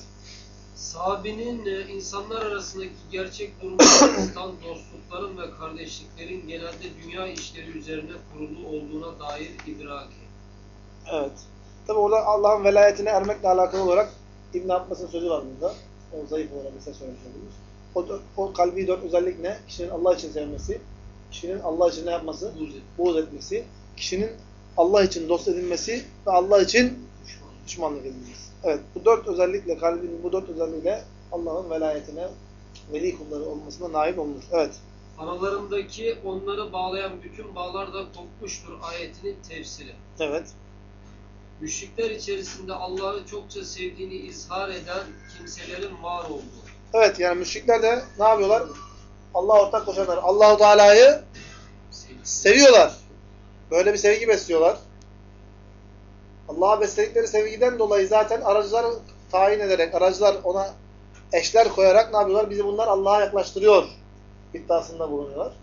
Sahabenin e, insanlar arasındaki gerçek durumları tutan dostlukların ve kardeşliklerin genelde dünya işleri üzerine kurulu olduğuna dair idraki. Evet. Tabi orada Allah'ın velayetine ermekle alakalı olarak İbn Abbas'ın sözü var burada. O zayıf olarak mesela söylemiş olduğumuz. O, dört- o kalbi dört özellik ne? Kişinin Allah için sevmesi, kişinin Allah için ne yapması? Buğz et, Buğz etmesi, kişinin Allah için dost edilmesi ve Allah için düşman. düşmanlık edilmesi. Evet, bu dört özellikle, kalbin bu dört özelliğiyle Allah'ın velayetine veli kulları olmasına nail olunur. Evet. Aralarındaki onları bağlayan bütün bağlar da kopmuştur ayetinin tefsiri. Evet. Müşrikler içerisinde Allah'ı çokça sevdiğini izhar eden kimselerin var olduğu. Evet, yani müşrikler de ne yapıyorlar? Allah'a ortak koşanlar. Allahu Teala'yı seviyorlar. Böyle bir sevgi besliyorlar. Allah'a besledikleri sevgiden dolayı zaten aracılar tayin ederek, aracılar ona eşler koyarak ne yapıyorlar? Bizi bunlar Allah'a yaklaştırıyor iddiasında bulunuyorlar.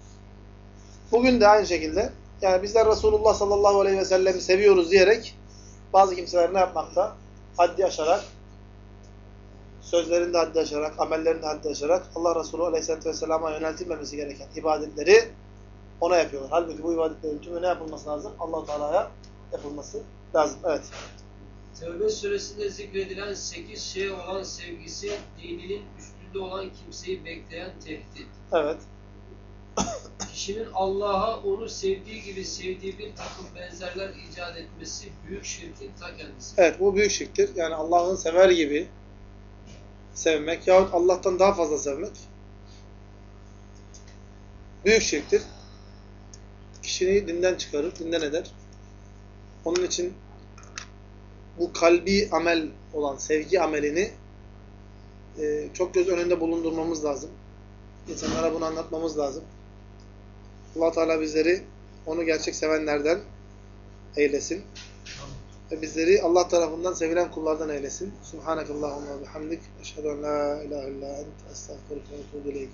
Bugün de aynı şekilde yani bizler Resulullah sallallahu aleyhi ve sellem'i seviyoruz diyerek bazı kimseler ne yapmakta? Haddi aşarak, sözlerinde haddi aşarak, amellerinde haddi aşarak Allah Resulü aleyhisselatü vesselama yöneltilmemesi gereken ibadetleri ona yapıyorlar. Halbuki bu ibadetlerin tümü ne yapılması lazım? allah Teala'ya yapılması lazım. Evet. Tevbe suresinde zikredilen sekiz şey olan sevgisi dininin üstünde olan kimseyi bekleyen tehdit. Evet. Kişinin Allah'a onu sevdiği gibi sevdiği bir takım benzerler icat etmesi büyük şirkin ta kendisi. Evet bu büyük şirktir. Yani Allah'ın sever gibi sevmek yahut Allah'tan daha fazla sevmek büyük şirktir. Kişiyi dinden çıkarır, dinden eder. Onun için bu kalbi amel olan sevgi amelini e, çok göz önünde bulundurmamız lazım. İnsanlara bunu anlatmamız lazım. allah Teala bizleri onu gerçek sevenlerden eylesin. Ve bizleri Allah tarafından sevilen kullardan eylesin. Subhanakallahumma ve bihamdik. Eşhedü en la ilahe illa ent. Estağfurullah ve.